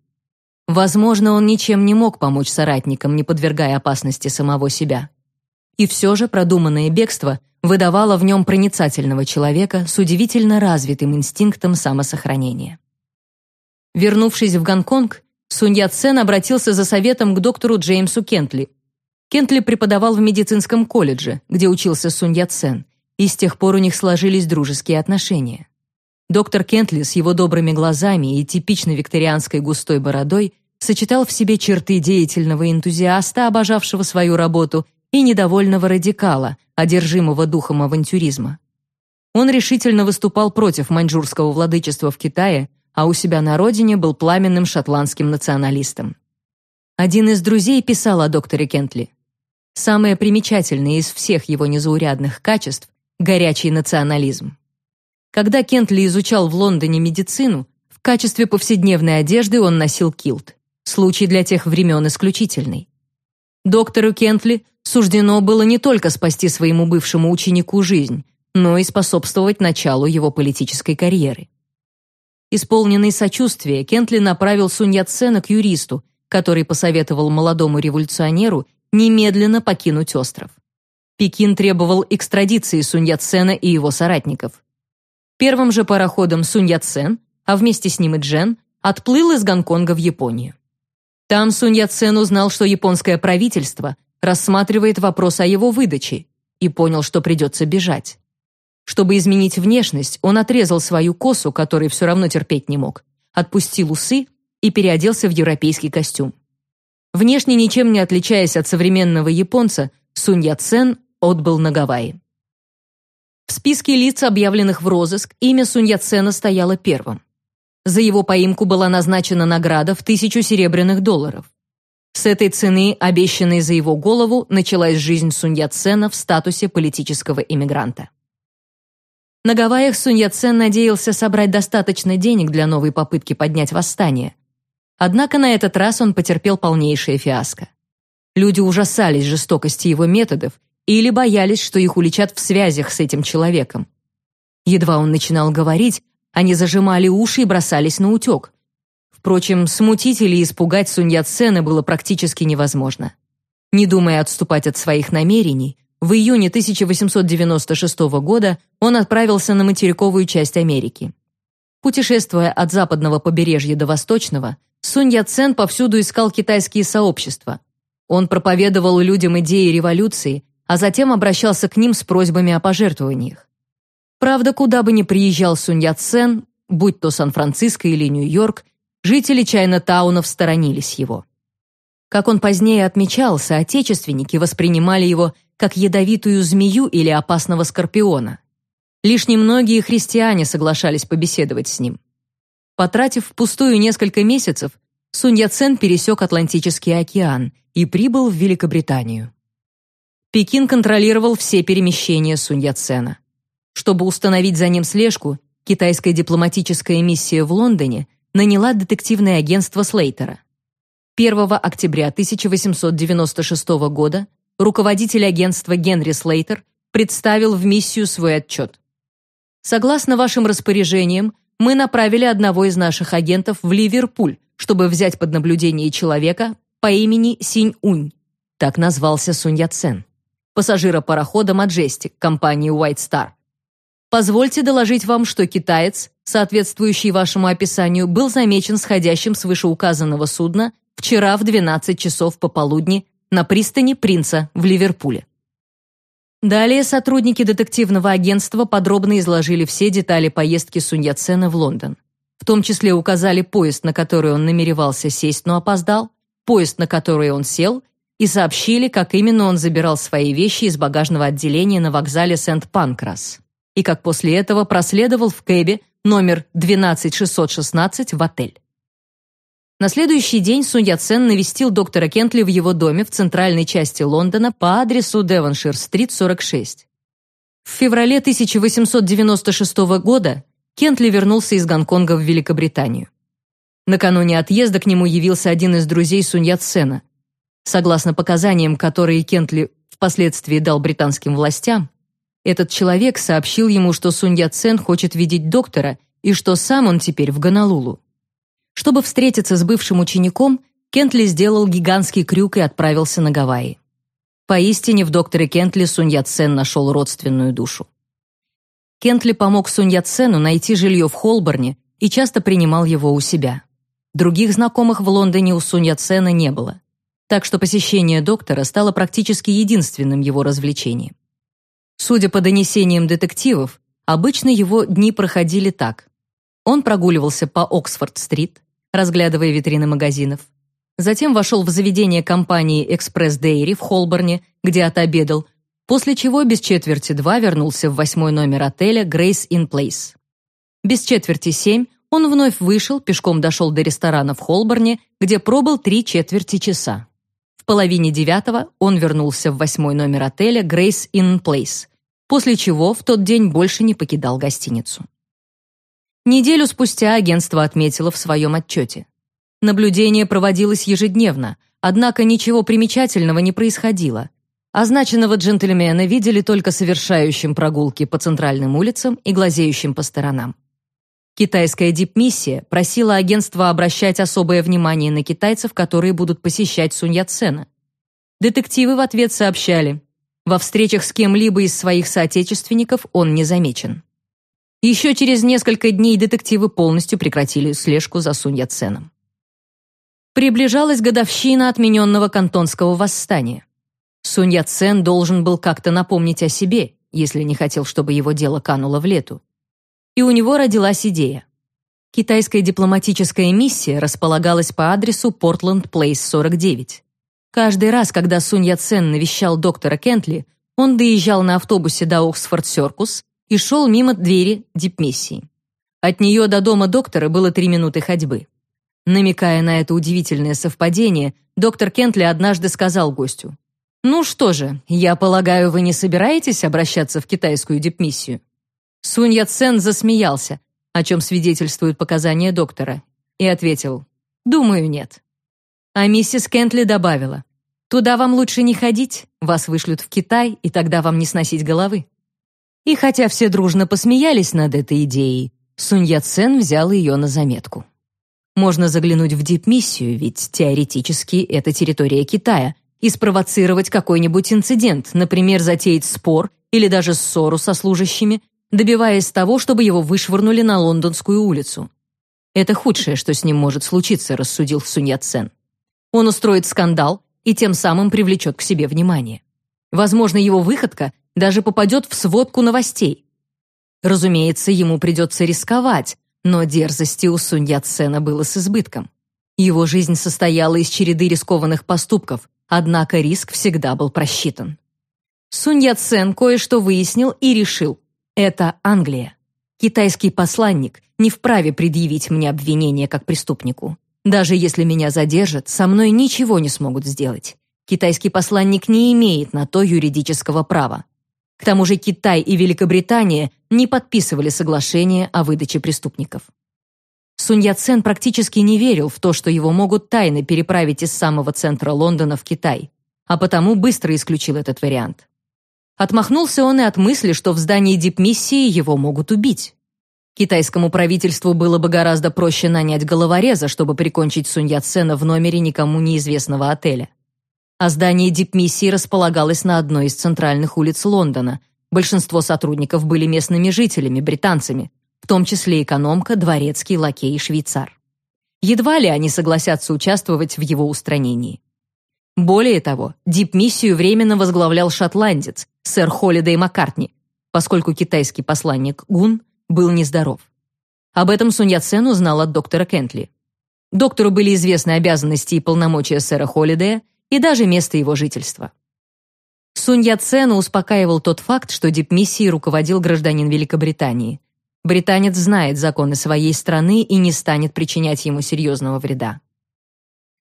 Возможно, он ничем не мог помочь соратникам, не подвергая опасности самого себя. И все же продуманное бегство выдавало в нем проницательного человека с удивительно развитым инстинктом самосохранения. Вернувшись в Гонконг, Сунь Яцен обратился за советом к доктору Джеймсу Кентли. Кентли преподавал в медицинском колледже, где учился Сунь Яцен, и с тех пор у них сложились дружеские отношения. Доктор Кентли с его добрыми глазами и типичной викторианской густой бородой сочетал в себе черты деятельного энтузиаста, обожавшего свою работу, и недовольного радикала, одержимого духом авантюризма. Он решительно выступал против маньчжурского владычества в Китае, а у себя на родине был пламенным шотландским националистом. Один из друзей писал о докторе Кентли. Самое примечательное из всех его незаурядных качеств – горячий национализм. Когда Кентли изучал в Лондоне медицину, в качестве повседневной одежды он носил килт. Случай для тех времен исключительный. Доктору Кентли суждено было не только спасти своему бывшему ученику жизнь, но и способствовать началу его политической карьеры. Исполненный сочувствия, Кентли направил Сунь Яцена к юристу, который посоветовал молодому революционеру немедленно покинуть остров. Пекин требовал экстрадиции Сунь Яцена и его соратников. Первым же пароходом Сунь Яцен, а вместе с ним и Джен, отплыл из Гонконга в Японию. Там Сунь Яцен узнал, что японское правительство рассматривает вопрос о его выдаче и понял, что придется бежать. Чтобы изменить внешность, он отрезал свою косу, которой все равно терпеть не мог, отпустил усы и переоделся в европейский костюм. Внешне ничем не отличаясь от современного японца, Сунь Яцен отбыл на Гавайи. В списке лиц, объявленных в розыск, имя Сунь Яцена стояло первым. За его поимку была назначена награда в тысячу серебряных долларов. С этой цены, обещанной за его голову, началась жизнь Сунь Яцена в статусе политического иммигранта. На Гавайях Сунь Яцен надеялся собрать достаточно денег для новой попытки поднять восстание. Однако на этот раз он потерпел полнейшее фиаско. Люди ужасались жестокости его методов или боялись, что их уличат в связях с этим человеком. Едва он начинал говорить, они зажимали уши и бросались на утек. Впрочем, смутить или испугать Сунь Яцена было практически невозможно. Не думая отступать от своих намерений, в июне 1896 года он отправился на материковую часть Америки. Путешествуя от западного побережья до восточного, Сунь Яцен повсюду искал китайские сообщества. Он проповедовал людям идеи революции, а затем обращался к ним с просьбами о пожертвованиях. Правда, куда бы ни приезжал Сунь Яцен, будь то Сан-Франциско или Нью-Йорк, жители Чайна-таунов сторонились его. Как он позднее отмечал, соотечественники воспринимали его как ядовитую змею или опасного скорпиона. Лишь немногие христиане соглашались побеседовать с ним. Потратив впустую несколько месяцев, Сунь Яцен пересек Атлантический океан и прибыл в Великобританию. Пекин контролировал все перемещения Сунь Яцена. Чтобы установить за ним слежку, китайская дипломатическая миссия в Лондоне наняла детективное агентство Слейтера. 1 октября 1896 года руководитель агентства Генри Слейтер представил в миссию свой отчет. Согласно вашим распоряжениям, мы направили одного из наших агентов в Ливерпуль, чтобы взять под наблюдение человека по имени Синь-Унь. Так назвался Сунь Яцен. Пассажира парохода Majestic компании White Star. Позвольте доложить вам, что китаец, соответствующий вашему описанию, был замечен сходящим с вышеуказанного судна вчера в 12 часов пополудни на пристани Принца в Ливерпуле. Далее сотрудники детективного агентства подробно изложили все детали поездки Сунь Яцена в Лондон. В том числе указали поезд, на который он намеревался сесть, но опоздал, поезд, на который он сел, и сообщили, как именно он забирал свои вещи из багажного отделения на вокзале Сент-Панкрас, и как после этого проследовал в кэбе номер 12616 в отель. На следующий день Сунь Яцен навестил доктора Кентли в его доме в центральной части Лондона по адресу Девоншир-стрит, 46. В феврале 1896 года Кентли вернулся из Гонконга в Великобританию. Накануне отъезда к нему явился один из друзей Сунь Яцена. Согласно показаниям, которые Кентли впоследствии дал британским властям, этот человек сообщил ему, что Сунь Яцен хочет видеть доктора и что сам он теперь в Гонолулу. Чтобы встретиться с бывшим учеником, Кентли сделал гигантский крюк и отправился на Гавайи. Поистине в докторе Кентли Сунь Яцен нашел родственную душу. Кентли помог Сунь Яцену найти жилье в Холборне и часто принимал его у себя. Других знакомых в Лондоне у Сунь Яцена не было. Так что посещение доктора стало практически единственным его развлечением. Судя по донесениям детективов, обычно его дни проходили так. Он прогуливался по Оксфорд-стрит, разглядывая витрины магазинов. Затем вошел в заведение компании «Экспресс Дейри» в Холборне, где отобедал, после чего без четверти два вернулся в восьмой номер отеля «Грейс Ин Плейс». Без четверти семь он вновь вышел, пешком дошел до ресторана в Холборне, где пробыл три четверти часа. Половине девятого он вернулся в восьмой номер отеля «Грейс Ин Плейс», после чего в тот день больше не покидал гостиницу. Неделю спустя агентство отметило в своем отчете. Наблюдение проводилось ежедневно, однако ничего примечательного не происходило. Означенного джентльмена видели только совершающим прогулки по центральным улицам и глазеющим по сторонам. Китайская дипмиссия просила агентство обращать особое внимание на китайцев, которые будут посещать Сунь Яцена. Детективы в ответ сообщали, во встречах с кем-либо из своих соотечественников он не замечен. Еще через несколько дней детективы полностью прекратили слежку за Сунь Яценом. Приближалась годовщина отмененного кантонского восстания. Сунь Яцен должен был как-то напомнить о себе, если не хотел, чтобы его дело кануло в лету. И у него родилась идея. Китайская дипломатическая миссия располагалась по адресу Портленд Плейс 49. Каждый раз, когда Сунь Яцен навещал доктора Кентли, он доезжал на автобусе до Оксфорд-Серкус и шел мимо двери дипмиссии. От нее до дома доктора было три минуты ходьбы. Намекая на это удивительное совпадение, доктор Кентли однажды сказал гостю, «Ну что же, я полагаю, вы не собираетесь обращаться в китайскую дипмиссию?» Сунь Яцен засмеялся, о чем свидетельствуют показания доктора, и ответил, «Думаю, нет». А миссис Кентли добавила, «Туда вам лучше не ходить, вас вышлют в Китай, и тогда вам не сносить головы». И хотя все дружно посмеялись над этой идеей, Сунь Яцен взял ее на заметку. Можно заглянуть в дипмиссию, ведь теоретически это территория Китая, и спровоцировать какой-нибудь инцидент, например, затеять спор или даже ссору со служащими, добиваясь того, чтобы его вышвырнули на Лондонскую улицу. Это худшее, что с ним может случиться, рассудил Сунь Яцен. Он устроит скандал и тем самым привлечет к себе внимание. Возможно, его выходка даже попадет в сводку новостей. Разумеется, ему придется рисковать, но дерзости у Сунь Яцена было с избытком. Его жизнь состояла из череды рискованных поступков, однако риск всегда был просчитан. Сунь Яцен кое-что выяснил и решил – это Англия. Китайский посланник не вправе предъявить мне обвинение как преступнику. Даже если меня задержат, со мной ничего не смогут сделать. Китайский посланник не имеет на то юридического права. К тому же Китай и Великобритания не подписывали соглашение о выдаче преступников. Сунь Яцен практически не верил в то, что его могут тайно переправить из самого центра Лондона в Китай, а потому быстро исключил этот вариант. Отмахнулся он и от мысли, что в здании дипмиссии его могут убить. Китайскому правительству было бы гораздо проще нанять головореза, чтобы прикончить Сунь Яцена в номере никому неизвестного отеля а здание дипмиссии располагалось на одной из центральных улиц Лондона. Большинство сотрудников были местными жителями, британцами, в том числе экономка, дворецкий, лакей и швейцар. Едва ли они согласятся участвовать в его устранении. Более того, дипмиссию временно возглавлял шотландец, сэр Холидей Маккартни, поскольку китайский посланник Гун был нездоров. Об этом Сунь Яцен узнал от доктора Кентли. Доктору были известны обязанности и полномочия сэра Холидея и даже место его жительства. Сунь Яцена успокаивал тот факт, что дипмиссией руководил гражданин Великобритании. Британец знает законы своей страны и не станет причинять ему серьезного вреда.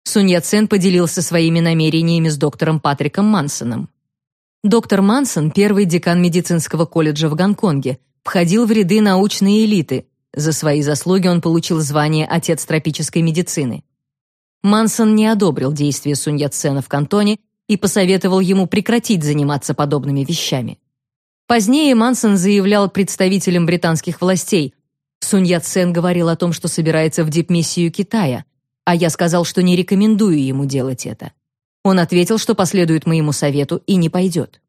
Сунь Яцен поделился своими намерениями с доктором Патриком Мансоном. Доктор Мансон, первый декан медицинского колледжа в Гонконге, входил в ряды научной элиты. За свои заслуги он получил звание «Отец тропической медицины». Мансон не одобрил действия Сунь Яцена в кантоне и посоветовал ему прекратить заниматься подобными вещами. Позднее Мансон заявлял представителям британских властей, Сунь Яцен говорил о том, что собирается в дипмиссию Китая, а я сказал, что не рекомендую ему делать это. Он ответил, что последует моему совету и не пойдет.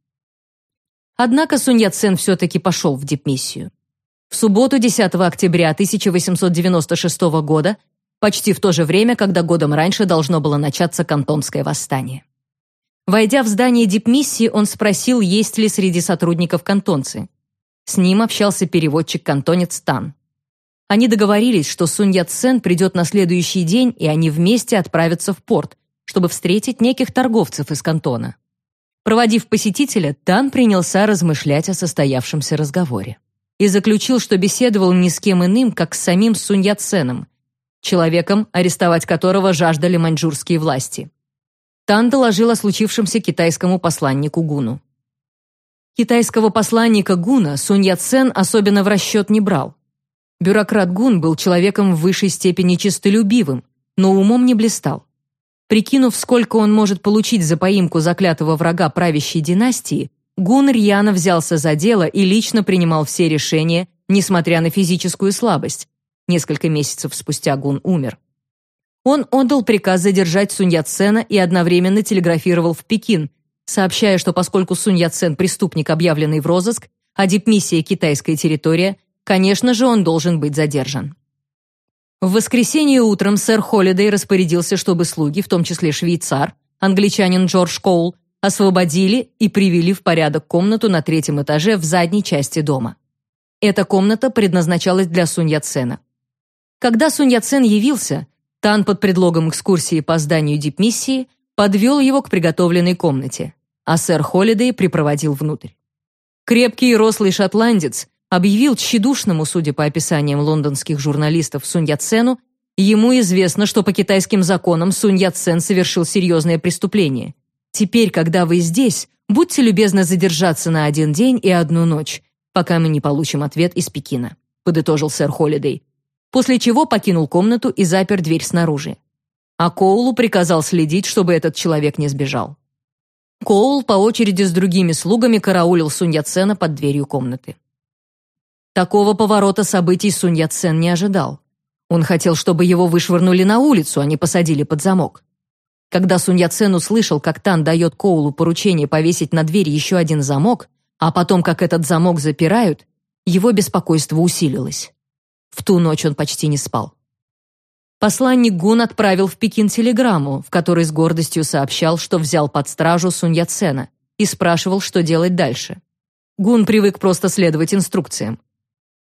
Однако Сунь Яцен все-таки пошел в дипмиссию. В субботу 10 октября 1896 года, почти в то же время, когда годом раньше должно было начаться Кантонское восстание. Войдя в здание дипмиссии, он спросил, есть ли среди сотрудников кантонцы. С ним общался переводчик-кантонец Тан. Они договорились, что Сунь Яцен придет на следующий день, и они вместе отправятся в порт, чтобы встретить неких торговцев из кантона. Проводив посетителя, Тан принялся размышлять о состоявшемся разговоре и заключил, что беседовал ни с кем иным, как с самим Сунь Яценом, человеком, арестовать которого жаждали маньчжурские власти. Тан доложил о случившемся китайскому посланнику Гуну. Китайского посланника Гуна Сунь Яцен особенно в расчет не брал. Бюрократ Гун был человеком в высшей степени честолюбивым, но умом не блистал. Прикинув, сколько он может получить за поимку заклятого врага правящей династии, Гун рьяно взялся за дело и лично принимал все решения, несмотря на физическую слабость. Несколько месяцев спустя Гун умер. Он отдал приказ задержать Сунь Яцена и одновременно телеграфировал в Пекин, сообщая, что поскольку Сунь Яцен преступник, объявленный в розыск, а дипмиссия китайская территория, Конечно же, он должен быть задержан. В воскресенье утром сэр Холидей распорядился, чтобы слуги, в том числе швейцар, англичанин Джордж Коул, освободили и привели в порядок комнату на третьем этаже в задней части дома. Эта комната предназначалась для Сунь Яцена. Когда Сунь Яцен явился, Тан под предлогом экскурсии по зданию дипмиссии подвел его к приготовленной комнате, а сэр Холидей припроводил внутрь. Крепкий и рослый шотландец объявил тщедушному, судя по описаниям лондонских журналистов, Сунь Яцену, ему известно, что по китайским законам Сунь Яцен совершил серьезное преступление. Теперь, когда вы здесь, будьте любезны задержаться на один день и одну ночь, пока мы не получим ответ из Пекина», подытожил сэр Холидей, после чего покинул комнату и запер дверь снаружи. А Коулу приказал следить, чтобы этот человек не сбежал. Коул по очереди с другими слугами караулил Сунь Яцена под дверью комнаты. Такого поворота событий Сунь Яцен не ожидал. Он хотел, чтобы его вышвырнули на улицу, а не посадили под замок. Когда Сунь Яцен услышал, как Тан дает Коулу поручение повесить на дверь еще один замок, а потом, как этот замок запирают, его беспокойство усилилось. В ту ночь он почти не спал. Посланник Гун отправил в Пекин телеграмму, в которой с гордостью сообщал, что взял под стражу Сунь Яцена и спрашивал, что делать дальше. Гун привык просто следовать инструкциям.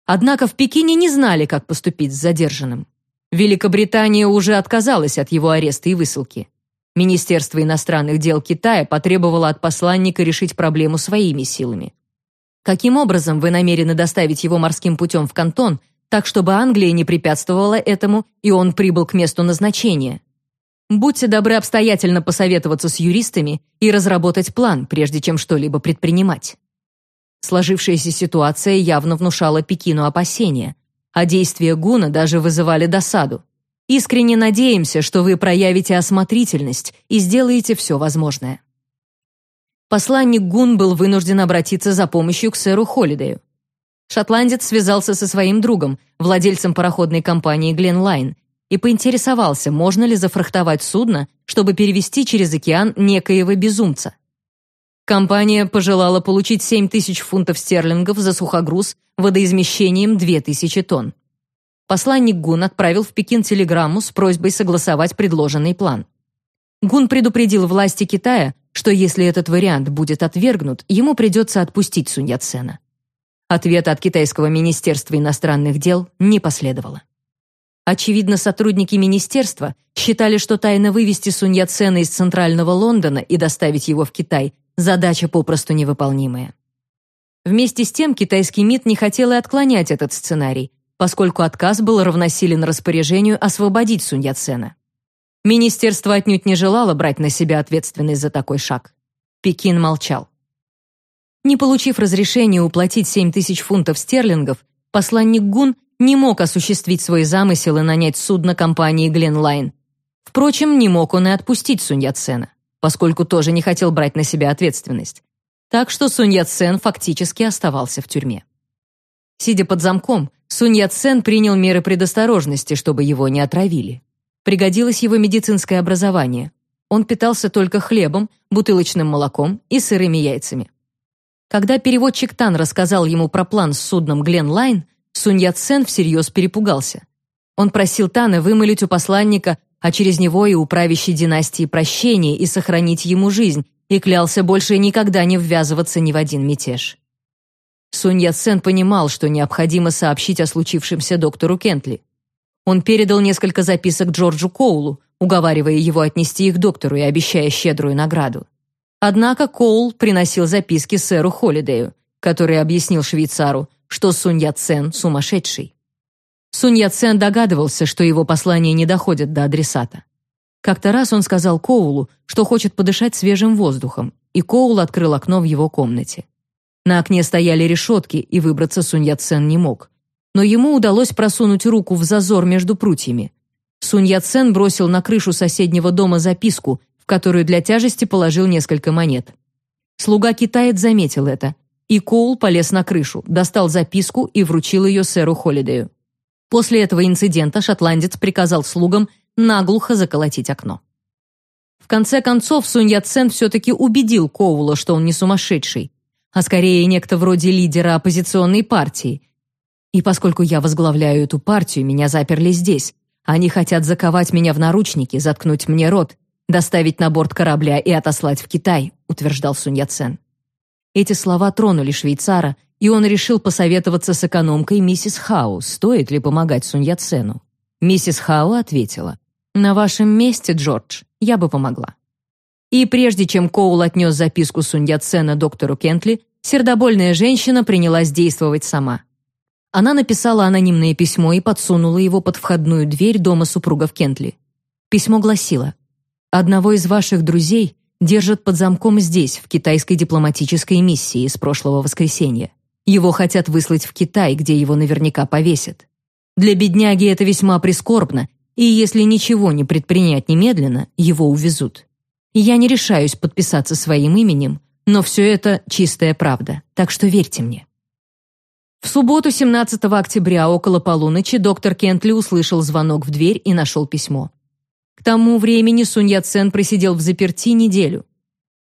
Однако в Пекине не знали, как поступить с задержанным. Великобритания уже отказалась от его ареста и высылки. Министерство иностранных дел Китая потребовало от посланника решить проблему своими силами. Каким образом вы намерены доставить его морским путем в Кантон, так чтобы Англия не препятствовала этому, и он прибыл к месту назначения? Будьте добры обстоятельно посоветоваться с юристами и разработать план, прежде чем что-либо предпринимать. Сложившаяся ситуация явно внушала Пекину опасения, а действия Гуна даже вызывали досаду. Искренне надеемся, что вы проявите осмотрительность и сделаете все возможное. Посланник Гун был вынужден обратиться за помощью к сэру Холидею. Шотландец связался со своим другом, владельцем пароходной компании Гленлайн, и поинтересовался, можно ли зафрахтовать судно, чтобы перевести через океан некоего безумца. Компания пожелала получить 7 тысяч фунтов стерлингов за сухогруз водоизмещением 2000 тонн. Посланник Гун отправил в Пекин телеграмму с просьбой согласовать предложенный план. Гун предупредил власти Китая, что если этот вариант будет отвергнут, ему придется отпустить Сунь Яцена. Ответа от китайского министерства иностранных дел не последовало. Очевидно, сотрудники министерства считали, что тайно вывести Сунь Яцена из центрального Лондона и доставить его в Китай – задача попросту невыполнимая. Вместе с тем китайский МИД не хотел и отклонять этот сценарий, поскольку отказ был равносилен распоряжению освободить Сунь Яцена. Министерство отнюдь не желало брать на себя ответственность за такой шаг. Пекин молчал. Не получив разрешения уплатить 7 тысяч фунтов стерлингов, посланник Гун не мог осуществить свой замысел и нанять судно компании Гленлайн. Впрочем, не мог он и отпустить Сунь Яцена, поскольку тоже не хотел брать на себя ответственность. Так что Сунь Ятсен фактически оставался в тюрьме. Сидя под замком, Сунь Ятсен принял меры предосторожности, чтобы его не отравили. Пригодилось его медицинское образование. Он питался только хлебом, бутылочным молоком и сырыми яйцами. Когда переводчик Тан рассказал ему про план с судном Glen Line, Сунь Ятсен всерьез перепугался. Он просил Тана вымолить у посланника, а через него и у правящей династии прощение и сохранить ему жизнь, и клялся больше никогда не ввязываться ни в один мятеж. Сунь Яцен понимал, что необходимо сообщить о случившемся доктору Кентли. Он передал несколько записок Джорджу Коулу, уговаривая его отнести их доктору и обещая щедрую награду. Однако Коул приносил записки сэру Холидею, который объяснил швейцару, что Сунь Яцен сумасшедший. Сунь Яцен догадывался, что его послания не доходят до адресата. Как-то раз он сказал Коулу, что хочет подышать свежим воздухом, и Коул открыл окно в его комнате. На окне стояли решетки, и выбраться Сунь Яцен не мог но ему удалось просунуть руку в зазор между прутьями. Сунь Яцен бросил на крышу соседнего дома записку, в которую для тяжести положил несколько монет. Слуга-китаец заметил это, и Коул полез на крышу, достал записку и вручил ее сэру Холидею. После этого инцидента шотландец приказал слугам наглухо заколотить окно. В конце концов, Сунь Яцен все-таки убедил Коула, что он не сумасшедший, а скорее некто вроде лидера оппозиционной партии – и поскольку я возглавляю эту партию, меня заперли здесь. Они хотят заковать меня в наручники, заткнуть мне рот, доставить на борт корабля и отослать в Китай, утверждал Сунь Яцен. Эти слова тронули швейцара, и он решил посоветоваться с экономкой миссис Хау, стоит ли помогать Сунь Яцену. Миссис Хау ответила: "На вашем месте, Джордж, я бы помогла". И прежде чем Коул отнес записку Сунь Яцена доктору Кентли, сердобольная женщина принялась действовать сама. Она написала анонимное письмо и подсунула его под входную дверь дома супругов Кентли. Письмо гласило: "Одного из ваших друзей держат под замком здесь, в китайской дипломатической миссии с прошлого воскресенья. Его хотят выслать в Китай, где его наверняка повесят. Для бедняги это весьма прискорбно, и если ничего не предпринять немедленно, его увезут. Я не решаюсь подписаться своим именем, но все это чистая правда, так что верьте мне. В субботу, 17 октября, около полуночи, доктор Кентли услышал звонок в дверь и нашел письмо. К тому времени Сунь Яцен просидел в заперти неделю.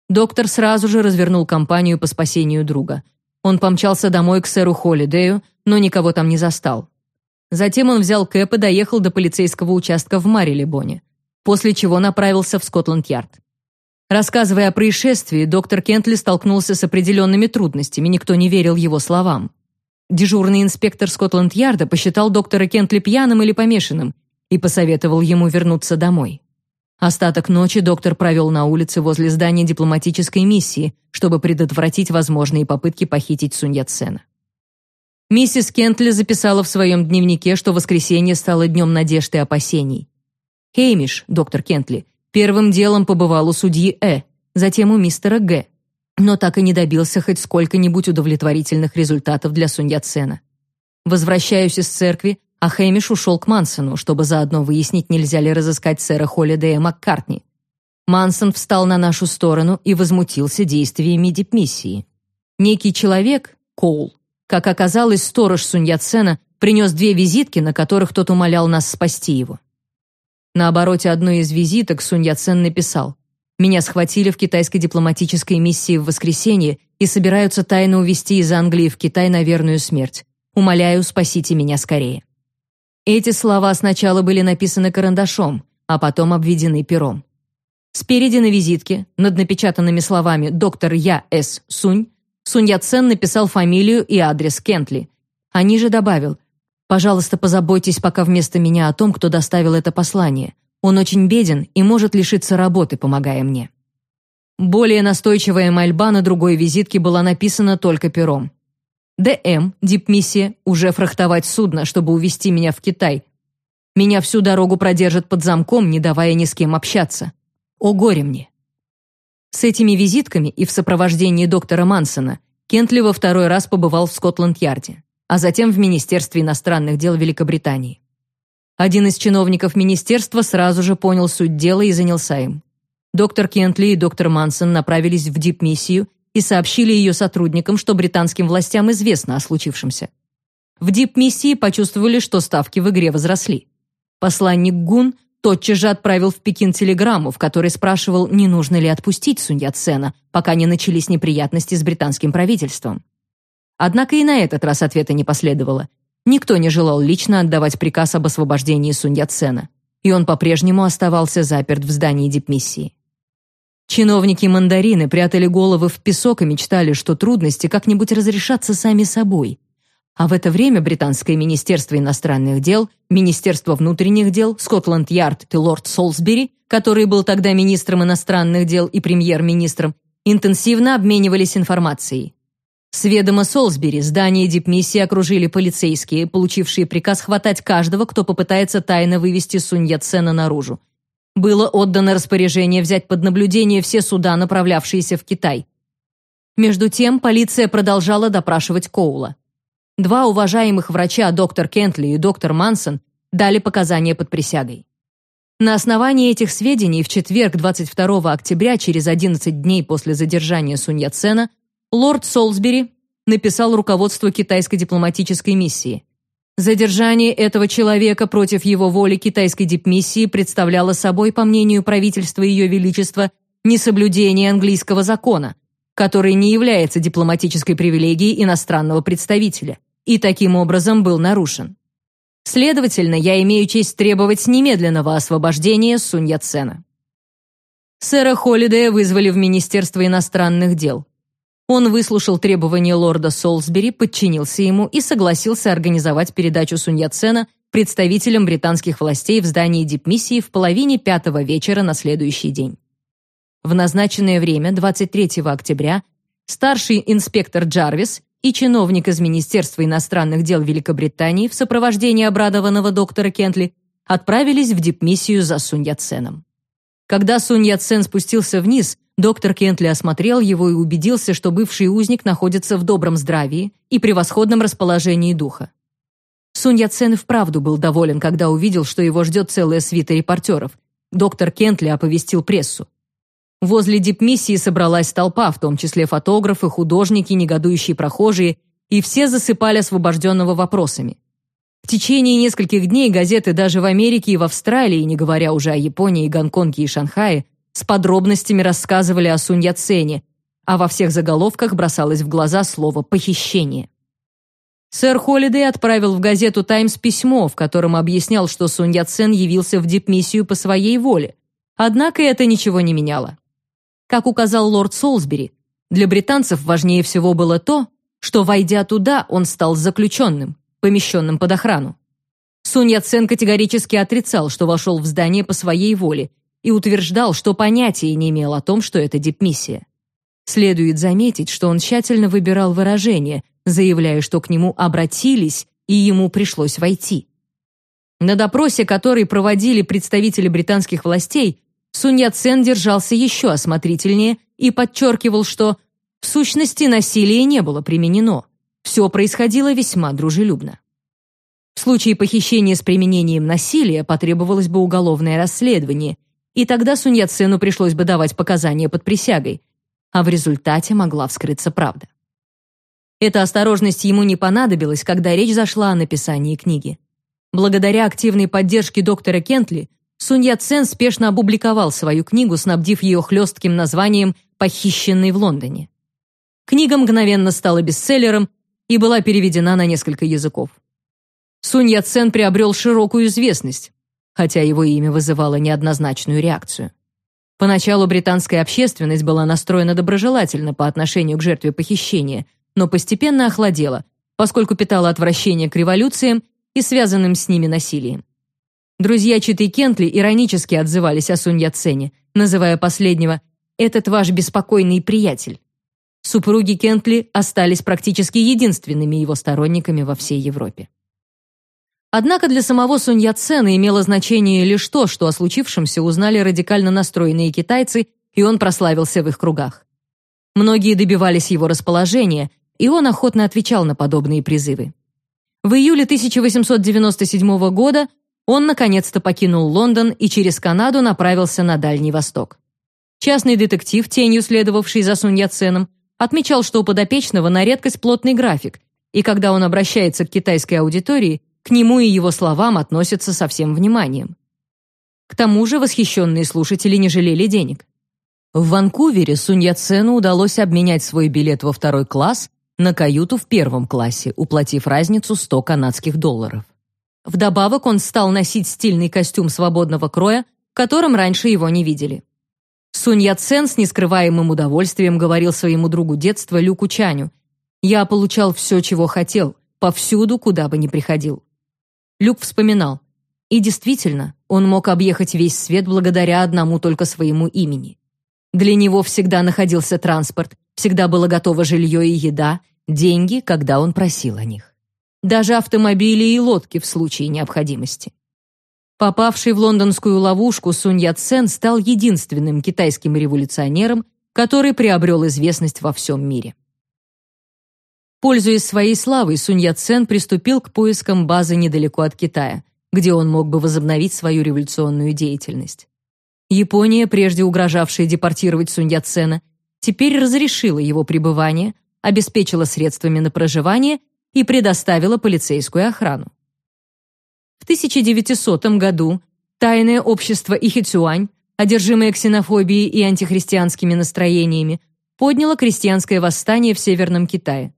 Доктор сразу же развернул кампанию по спасению друга. Он помчался домой к сэру Холидею, но никого там не застал. Затем он взял кэп и доехал до полицейского участка в Марилебоне, после чего направился в Скотланд-Ярд. Рассказывая о происшествии, доктор Кентли столкнулся с определенными трудностями, никто не верил его словам. Дежурный инспектор Скотланд-Ярда посчитал доктора Кентли пьяным или помешанным и посоветовал ему вернуться домой. Остаток ночи доктор провел на улице возле здания дипломатической миссии, чтобы предотвратить возможные попытки похитить Сунь Яцена. Миссис Кентли записала в своем дневнике, что воскресенье стало днем надежд и опасений. Хеймиш, доктор Кентли, первым делом побывал у судьи Э, затем у мистера Г но так и не добился хоть сколько-нибудь удовлетворительных результатов для Сунь Яцена. Возвращаясь из церкви, а Хэмиш ушел к Мансону, чтобы заодно выяснить, нельзя ли разыскать сэра Холлидея Маккартни. Мансон встал на нашу сторону и возмутился действиями дипмиссии. Некий человек, Коул, как оказалось, сторож Сунь Яцена, принес две визитки, на которых тот умолял нас спасти его. На обороте одной из визиток Сунь Яцен написал меня схватили в китайской дипломатической миссии в воскресенье и собираются тайно увезти из Англии в Китай на верную смерть. Умоляю, спасите меня скорее. Эти слова сначала были написаны карандашом, а потом обведены пером. Спереди на визитке, над напечатанными словами «Доктор Я С. Сунь», Сунь Яцен написал фамилию и адрес Кентли. А ниже добавил «Пожалуйста, позаботьтесь пока вместо меня о том, кто доставил это послание. Он очень беден и может лишиться работы, помогая мне». Более настойчивая мольба на другой визитке была написана только пером. ДМ, дипмиссия, уже фрахтовать судно, чтобы увезти меня в Китай. Меня всю дорогу продержат под замком, не давая ни с кем общаться. О горе мне. С этими визитками и в сопровождении доктора Мансона Кентли во второй раз побывал в Скотланд-Ярде, а затем в Министерстве иностранных дел Великобритании. Один из чиновников министерства сразу же понял суть дела и занялся им. Доктор Кентли и доктор Мансон направились в дипмиссию и сообщили ее сотрудникам, что британским властям известно о случившемся. В дипмиссии почувствовали, что ставки в игре возросли. Посланник Гун тотчас же отправил в Пекин телеграмму, в которой спрашивал, не нужно ли отпустить Сунь Яцена, пока не начались неприятности с британским правительством. Однако и на этот раз ответа не последовало. Никто не желал лично отдавать приказ об освобождении Сунь Яцена, и он по-прежнему оставался заперт в здании дипмиссии. Чиновники-мандарины прятали головы в песок и мечтали, что трудности как-нибудь разрешатся сами собой. А в это время британское министерство иностранных дел, Министерство внутренних дел, Скотланд-Ярд и лорд Солсбери, который был тогда министром иностранных дел и премьер-министром, интенсивно обменивались информацией. С ведома Солсбери здание дипмиссии окружили полицейские, получившие приказ хватать каждого, кто попытается тайно вывести Сунь Яцена наружу. Было отдано распоряжение взять под наблюдение все суда, направлявшиеся в Китай. Между тем полиция продолжала допрашивать Коула. Два уважаемых врача, доктор Кентли и доктор Мансон, дали показания под присягой. На основании этих сведений в четверг 22 октября, через 11 дней после задержания Сунь Яцена, лорд Солсбери написал руководству китайской дипломатической миссии. Задержание этого человека против его воли китайской дипмиссии представляло собой, по мнению правительства Ее Величества, несоблюдение английского закона, который не является дипломатической привилегией иностранного представителя, и таким образом был нарушен. Следовательно, я имею честь требовать немедленного освобождения Сунь Яцена. Сэра Холидея вызвали в Министерство иностранных дел. Он выслушал требования лорда Солсбери, подчинился ему и согласился организовать передачу Сунь Яцена представителям британских властей в здании дипмиссии в половине пятого вечера на следующий день. В назначенное время, 23 октября, старший инспектор Джарвис и чиновник из Министерства иностранных дел Великобритании в сопровождении обрадованного доктора Кентли отправились в дипмиссию за Сунь Яценом. Когда Сунь Яцен спустился вниз, Доктор Кентли осмотрел его и убедился, что бывший узник находится в добром здравии и превосходном расположении духа. Сунь Яцен вправду был доволен, когда увидел, что его ждет целая свита репортеров. Доктор Кентли оповестил прессу. Возле дипмиссии собралась толпа, в том числе фотографы, художники, негодующие прохожие, и все засыпали освобожденного вопросами. В течение нескольких дней газеты даже в Америке и в Австралии, не говоря уже о Японии, Гонконге и Шанхае, с подробностями рассказывали о Сунь Яцене, а во всех заголовках бросалось в глаза слово «похищение». Сэр Холидей отправил в газету «Таймс» письмо, в котором объяснял, что Сунь Яцен явился в дипмиссию по своей воле. Однако это ничего не меняло. Как указал лорд Солсбери, для британцев важнее всего было то, что, войдя туда, он стал заключенным, помещенным под охрану. Сунь Яцен категорически отрицал, что вошел в здание по своей воле и утверждал, что понятия не имел о том, что это дипмиссия. Следует заметить, что он тщательно выбирал выражения, заявляя, что к нему обратились, и ему пришлось войти. На допросе, который проводили представители британских властей, Сунь Яцен держался еще осмотрительнее и подчеркивал, что в сущности насилие не было применено. Все происходило весьма дружелюбно. В случае похищения с применением насилия потребовалось бы уголовное расследование, и тогда Сунь Яцену пришлось бы давать показания под присягой, а в результате могла вскрыться правда. Эта осторожность ему не понадобилась, когда речь зашла о написании книги. Благодаря активной поддержке доктора Кентли, Сунь Яцен спешно опубликовал свою книгу, снабдив ее хлестким названием «Похищенный в Лондоне». Книга мгновенно стала бестселлером и была переведена на несколько языков. Сунь Яцен приобрел широкую известность, хотя его имя вызывало неоднозначную реакцию. Поначалу британская общественность была настроена доброжелательно по отношению к жертве похищения, но постепенно охладела, поскольку питала отвращение к революциям и связанным с ними насилием. Друзья Читы Кентли иронически отзывались о Сунь Яцене, называя последнего «этот ваш беспокойный приятель». Супруги Кентли остались практически единственными его сторонниками во всей Европе. Однако для самого Сунь Яцена имело значение лишь то, что о случившемся узнали радикально настроенные китайцы, и он прославился в их кругах. Многие добивались его расположения, и он охотно отвечал на подобные призывы. В июле 1897 года он наконец-то покинул Лондон и через Канаду направился на Дальний Восток. Частный детектив, тенью следовавший за Сунь Яценом, отмечал, что у подопечного на редкость плотный график, и когда он обращается к китайской аудитории, к нему и его словам относятся со всем вниманием. К тому же восхищенные слушатели не жалели денег. В Ванкувере Сунь Яцену удалось обменять свой билет во второй класс на каюту в первом классе, уплатив разницу 100 канадских долларов. Вдобавок он стал носить стильный костюм свободного кроя, в котором раньше его не видели. Сунь Яцен с нескрываемым удовольствием говорил своему другу детства Люку Чаню: "Я получал все, чего хотел, повсюду, куда бы ни приходил. Люк вспоминал. И действительно, он мог объехать весь свет благодаря одному только своему имени. Для него всегда находился транспорт, всегда было готово жилье и еда, деньги, когда он просил о них. Даже автомобили и лодки в случае необходимости. Попавший в лондонскую ловушку Сунь Яцен стал единственным китайским революционером, который приобрел известность во всем мире. Пользуясь своей славой, Сунь Яцен приступил к поискам базы недалеко от Китая, где он мог бы возобновить свою революционную деятельность. Япония, прежде угрожавшая депортировать Сунь Яцена, теперь разрешила его пребывание, обеспечила средствами на проживание и предоставила полицейскую охрану. В 1900 году тайное общество Ихицюань, одержимое ксенофобией и антихристианскими настроениями, подняло крестьянское восстание в Северном Китае.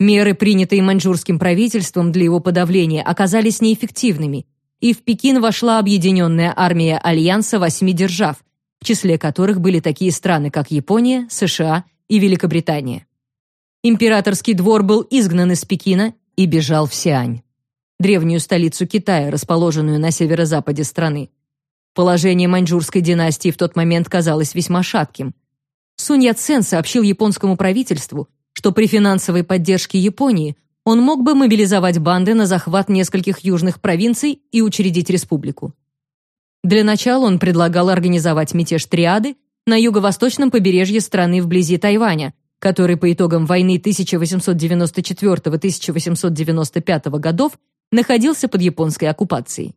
Меры, принятые маньчжурским правительством для его подавления, оказались неэффективными, и в Пекин вошла объединенная армия Альянса восьми держав, в числе которых были такие страны, как Япония, США и Великобритания. Императорский двор был изгнан из Пекина и бежал в Сиань, древнюю столицу Китая, расположенную на северо-западе страны. Положение маньчжурской династии в тот момент казалось весьма шатким. Сунь Яцен сообщил японскому правительству, что при финансовой поддержке Японии он мог бы мобилизовать банды на захват нескольких южных провинций и учредить республику. Для начала он предлагал организовать мятеж триады на юго-восточном побережье страны вблизи Тайваня, который по итогам войны 1894-1895 годов находился под японской оккупацией.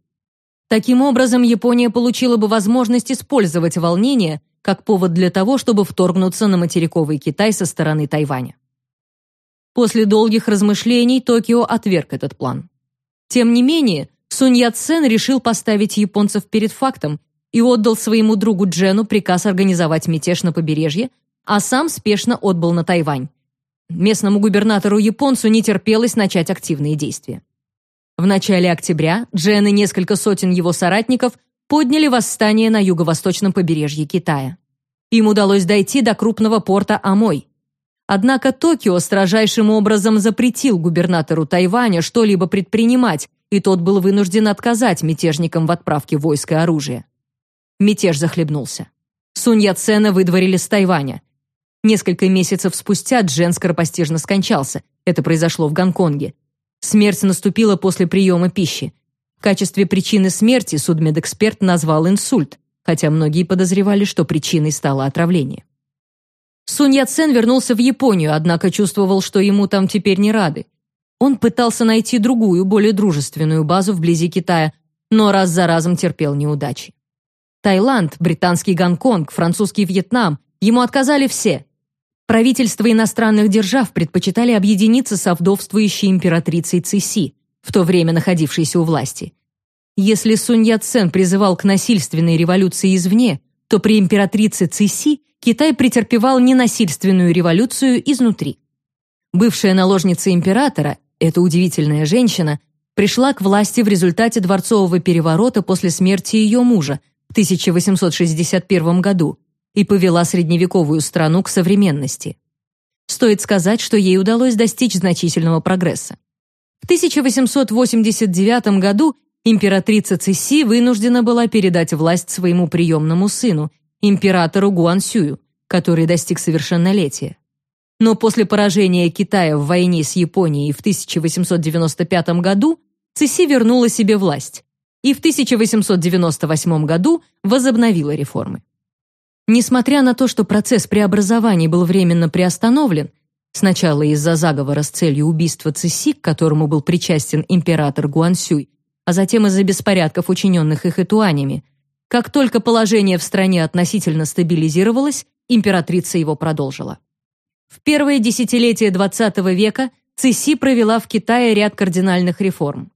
Таким образом, Япония получила бы возможность использовать волнение как повод для того, чтобы вторгнуться на материковый Китай со стороны Тайваня. После долгих размышлений Токио отверг этот план. Тем не менее, Сунь Яцен решил поставить японцев перед фактом и отдал своему другу Джену приказ организовать мятеж на побережье, а сам спешно отбыл на Тайвань. Местному губернатору-японцу не терпелось начать активные действия. В начале октября Джен и несколько сотен его соратников подняли восстание на юго-восточном побережье Китая. Им удалось дойти до крупного порта Амой. Однако Токио строжайшим образом запретил губернатору Тайваня что-либо предпринимать, и тот был вынужден отказать мятежникам в отправке войск и оружия. Мятеж захлебнулся. Сунь Яцена выдворили с Тайваня. Несколько месяцев спустя Джен скоропостижно скончался. Это произошло в Гонконге. Смерть наступила после приема пищи. В качестве причины смерти судмедэксперт назвал инсульт, хотя многие подозревали, что причиной стало отравление. Сунь Яцен вернулся в Японию, однако чувствовал, что ему там теперь не рады. Он пытался найти другую, более дружественную базу вблизи Китая, но раз за разом терпел неудачи. Таиланд, британский Гонконг, французский Вьетнам – ему отказали все. Правительства иностранных держав предпочитали объединиться со вдовствующей императрицей Циси, в то время находившейся у власти. Если Сунь Яцен призывал к насильственной революции извне, то при императрице Циси Китай претерпевал ненасильственную революцию изнутри. Бывшая наложница императора, эта удивительная женщина, пришла к власти в результате дворцового переворота после смерти ее мужа в 1861 году и повела средневековую страну к современности. Стоит сказать, что ей удалось достичь значительного прогресса. В 1889 году императрица Цисси вынуждена была передать власть своему приемному сыну, императору Гуансюю, который достиг совершеннолетия. Но после поражения Китая в войне с Японией в 1895 году Цисси вернула себе власть и в 1898 году возобновила реформы. Несмотря на то, что процесс преобразований был временно приостановлен, сначала из-за заговора с целью убийства Цисси, к которому был причастен император Гуансюй, а затем из-за беспорядков, учиненных их этуанями, как только положение в стране относительно стабилизировалось, императрица его продолжила. В первое десятилетие XX века Цисси провела в Китае ряд кардинальных реформ.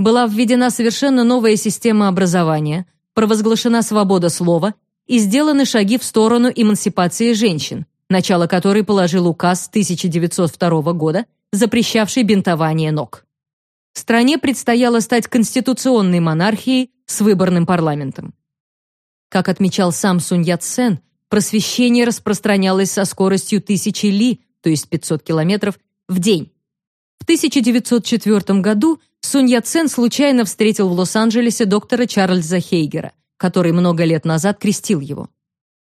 Была введена совершенно новая система образования, провозглашена свобода слова и сделаны шаги в сторону эмансипации женщин, начало которой положил указ 1902 года, запрещавший бинтование ног. Стране предстояло стать конституционной монархией с выборным парламентом. Как отмечал сам Сунь Яцен, просвещение распространялось со скоростью тысячи ли, то есть 500 километров, в день. В 1904 году Сунь Яцен случайно встретил в Лос-Анджелесе доктора Чарльза Хейгера, который много лет назад крестил его.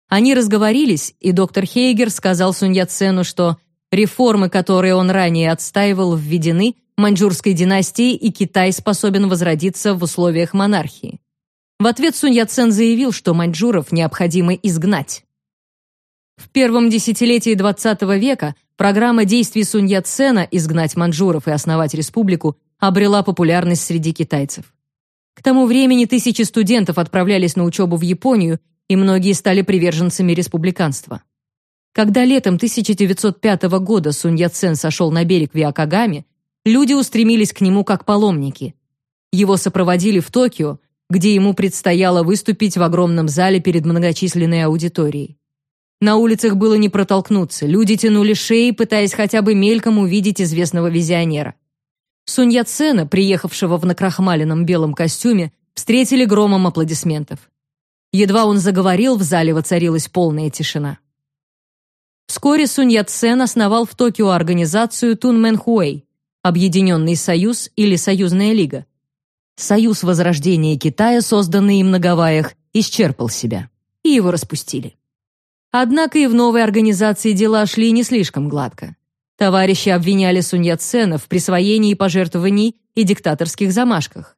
Они разговорились, и доктор Хейгер сказал Сунь Яцену, что реформы, которые он ранее отстаивал, введены маньчжурской династией, и Китай способен возродиться в условиях монархии. В ответ Сунь Яцен заявил, что маньчжуров необходимо изгнать. В первом десятилетии XX века программа действий Сунь Яцена «Изгнать маньчжуров и основать республику» обрела популярность среди китайцев. К тому времени тысячи студентов отправлялись на учебу в Японию, и многие стали приверженцами республиканства. Когда летом 1905 года Сунь Яцен сошел на берег Виакагами, люди устремились к нему как паломники. Его сопроводили в Токио, где ему предстояло выступить в огромном зале перед многочисленной аудиторией. На улицах было не протолкнуться, люди тянули шеи, пытаясь хотя бы мельком увидеть известного визионера. Сунь Яцена, приехавшего в накрахмаленном белом костюме, встретили громом аплодисментов. Едва он заговорил, в зале воцарилась полная тишина. Вскоре Сунь Яцен основал в Токио организацию Тунмен Хуэй, Объединенный Союз или Союзная Лига. Союз Возрождения Китая, созданный им на Гавайях, исчерпал себя, и его распустили. Однако и в новой организации дела шли не слишком гладко. Товарищи обвиняли Сунь Яцена в присвоении пожертвований и диктаторских замашках.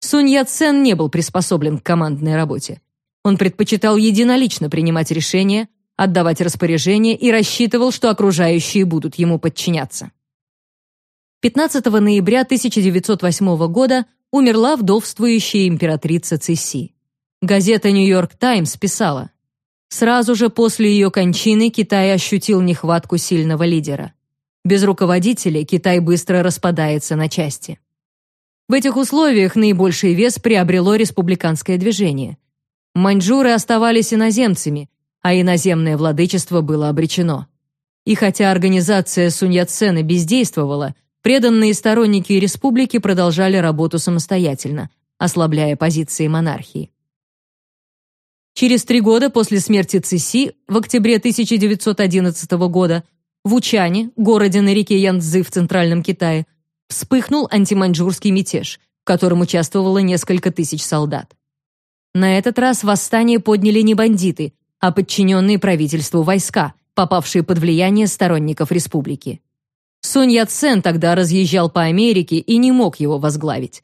Сунь Яцен не был приспособлен к командной работе. Он предпочитал единолично принимать решения, отдавать распоряжения и рассчитывал, что окружающие будут ему подчиняться. 15 ноября 1908 года умерла вдовствующая императрица Цисси. Газета «Нью-Йорк Таймс» писала Сразу же после ее кончины Китай ощутил нехватку сильного лидера. Без руководителя Китай быстро распадается на части. В этих условиях наибольший вес приобрело республиканское движение. Маньчжуры оставались иноземцами, а иноземное владычество было обречено. И хотя организация Сунь Яцена бездействовала, преданные сторонники республики продолжали работу самостоятельно, ослабляя позиции монархии. Через три года после смерти Циси, в октябре 1911 года, в Учане, городе на реке Янцзы в Центральном Китае, вспыхнул антиманьчжурский мятеж, в котором участвовало несколько тысяч солдат. На этот раз восстание подняли не бандиты, а подчиненные правительству войска, попавшие под влияние сторонников республики. Сунь Яцен тогда разъезжал по Америке и не мог его возглавить.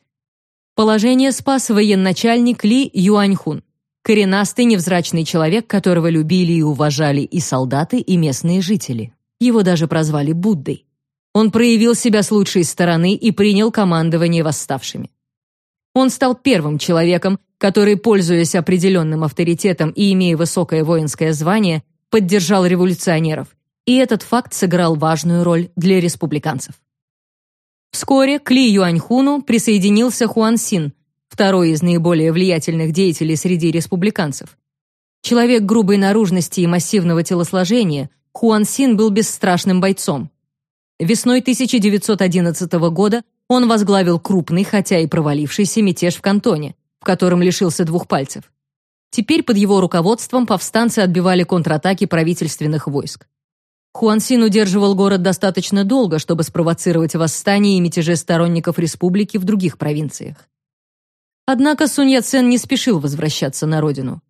Положение спас военачальник Ли Юаньхун. Коренастый невзрачный человек, которого любили и уважали и солдаты, и местные жители. Его даже прозвали Буддой. Он проявил себя с лучшей стороны и принял командование восставшими. Он стал первым человеком, который, пользуясь определенным авторитетом и имея высокое воинское звание, поддержал революционеров, и этот факт сыграл важную роль для республиканцев. Вскоре к Ли Юаньхуну присоединился Хуан Син, второй из наиболее влиятельных деятелей среди республиканцев. Человек грубой наружности и массивного телосложения, Хуан Син был бесстрашным бойцом. Весной 1911 года он возглавил крупный, хотя и провалившийся мятеж в Кантоне, в котором лишился двух пальцев. Теперь под его руководством повстанцы отбивали контратаки правительственных войск. Хуан Син удерживал город достаточно долго, чтобы спровоцировать восстание и мятежи сторонников республики в других провинциях. Однако Сунь Яцен не спешил возвращаться на родину.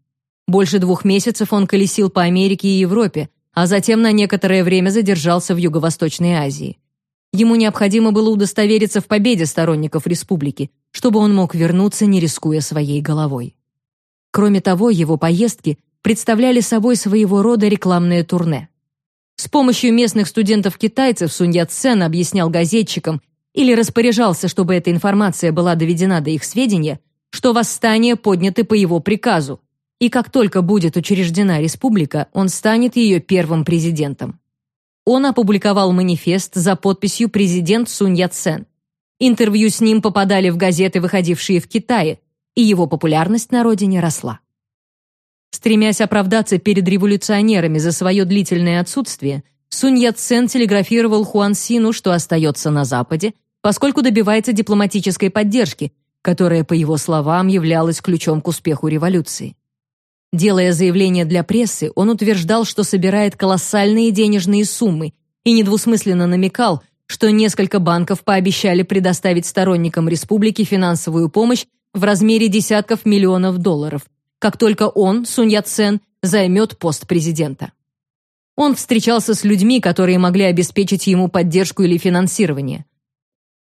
Больше двух месяцев он колесил по Америке и Европе, а затем на некоторое время задержался в Юго-Восточной Азии. Ему необходимо было удостовериться в победе сторонников республики, чтобы он мог вернуться, не рискуя своей головой. Кроме того, его поездки представляли собой своего рода рекламное турне. С помощью местных студентов-китайцев Сунь Яцен объяснял газетчикам или распоряжался, чтобы эта информация была доведена до их сведения, что восстания подняты по его приказу, и как только будет учреждена республика, он станет ее первым президентом. Он опубликовал манифест за подписью «Президент Сунь Яцен». Интервью с ним попадали в газеты, выходившие в Китае, и его популярность на родине росла. Стремясь оправдаться перед революционерами за свое длительное отсутствие, Сунь Яцен телеграфировал Хуан Сину, что остается на Западе, поскольку добивается дипломатической поддержки, которая, по его словам, являлась ключом к успеху революции. Делая заявление для прессы, он утверждал, что собирает колоссальные денежные суммы и недвусмысленно намекал, что несколько банков пообещали предоставить сторонникам республики финансовую помощь в размере десятков миллионов долларов, как только он, Сунь Яцен, займет пост президента. Он встречался с людьми, которые могли обеспечить ему поддержку или финансирование.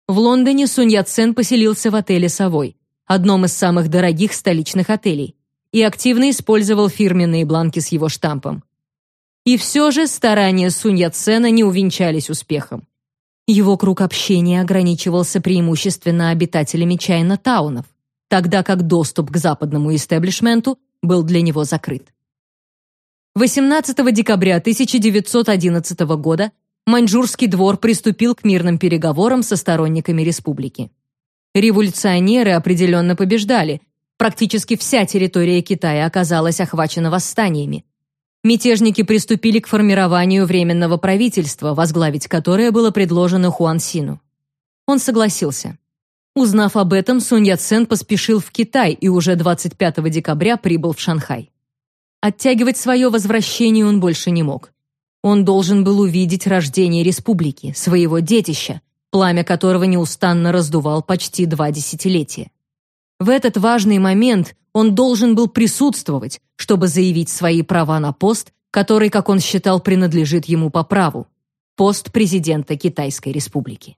В Лондоне Сунь Яцен поселился в отеле «Совой», одном из самых дорогих столичных отелей и активно использовал фирменные бланки с его штампом. И все же старания Сунь Яцена не увенчались успехом. Его круг общения ограничивался преимущественно обитателями Чайна-таунов, тогда как доступ к западному истеблишменту был для него закрыт. 18 декабря 1911 года Маньчжурский двор приступил к мирным переговорам со сторонниками республики. Революционеры определенно побеждали, Практически вся территория Китая оказалась охвачена восстаниями. Мятежники приступили к формированию временного правительства, возглавить которое было предложено Хуан Сину. Он согласился. Узнав об этом, Сунь Яцен поспешил в Китай и уже 25 декабря прибыл в Шанхай. Оттягивать свое возвращение он больше не мог. Он должен был увидеть рождение республики, своего детища, пламя которого неустанно раздувал почти два десятилетия. В этот важный момент он должен был присутствовать, чтобы заявить свои права на пост, который, как он считал, принадлежит ему по праву – пост президента Китайской Республики.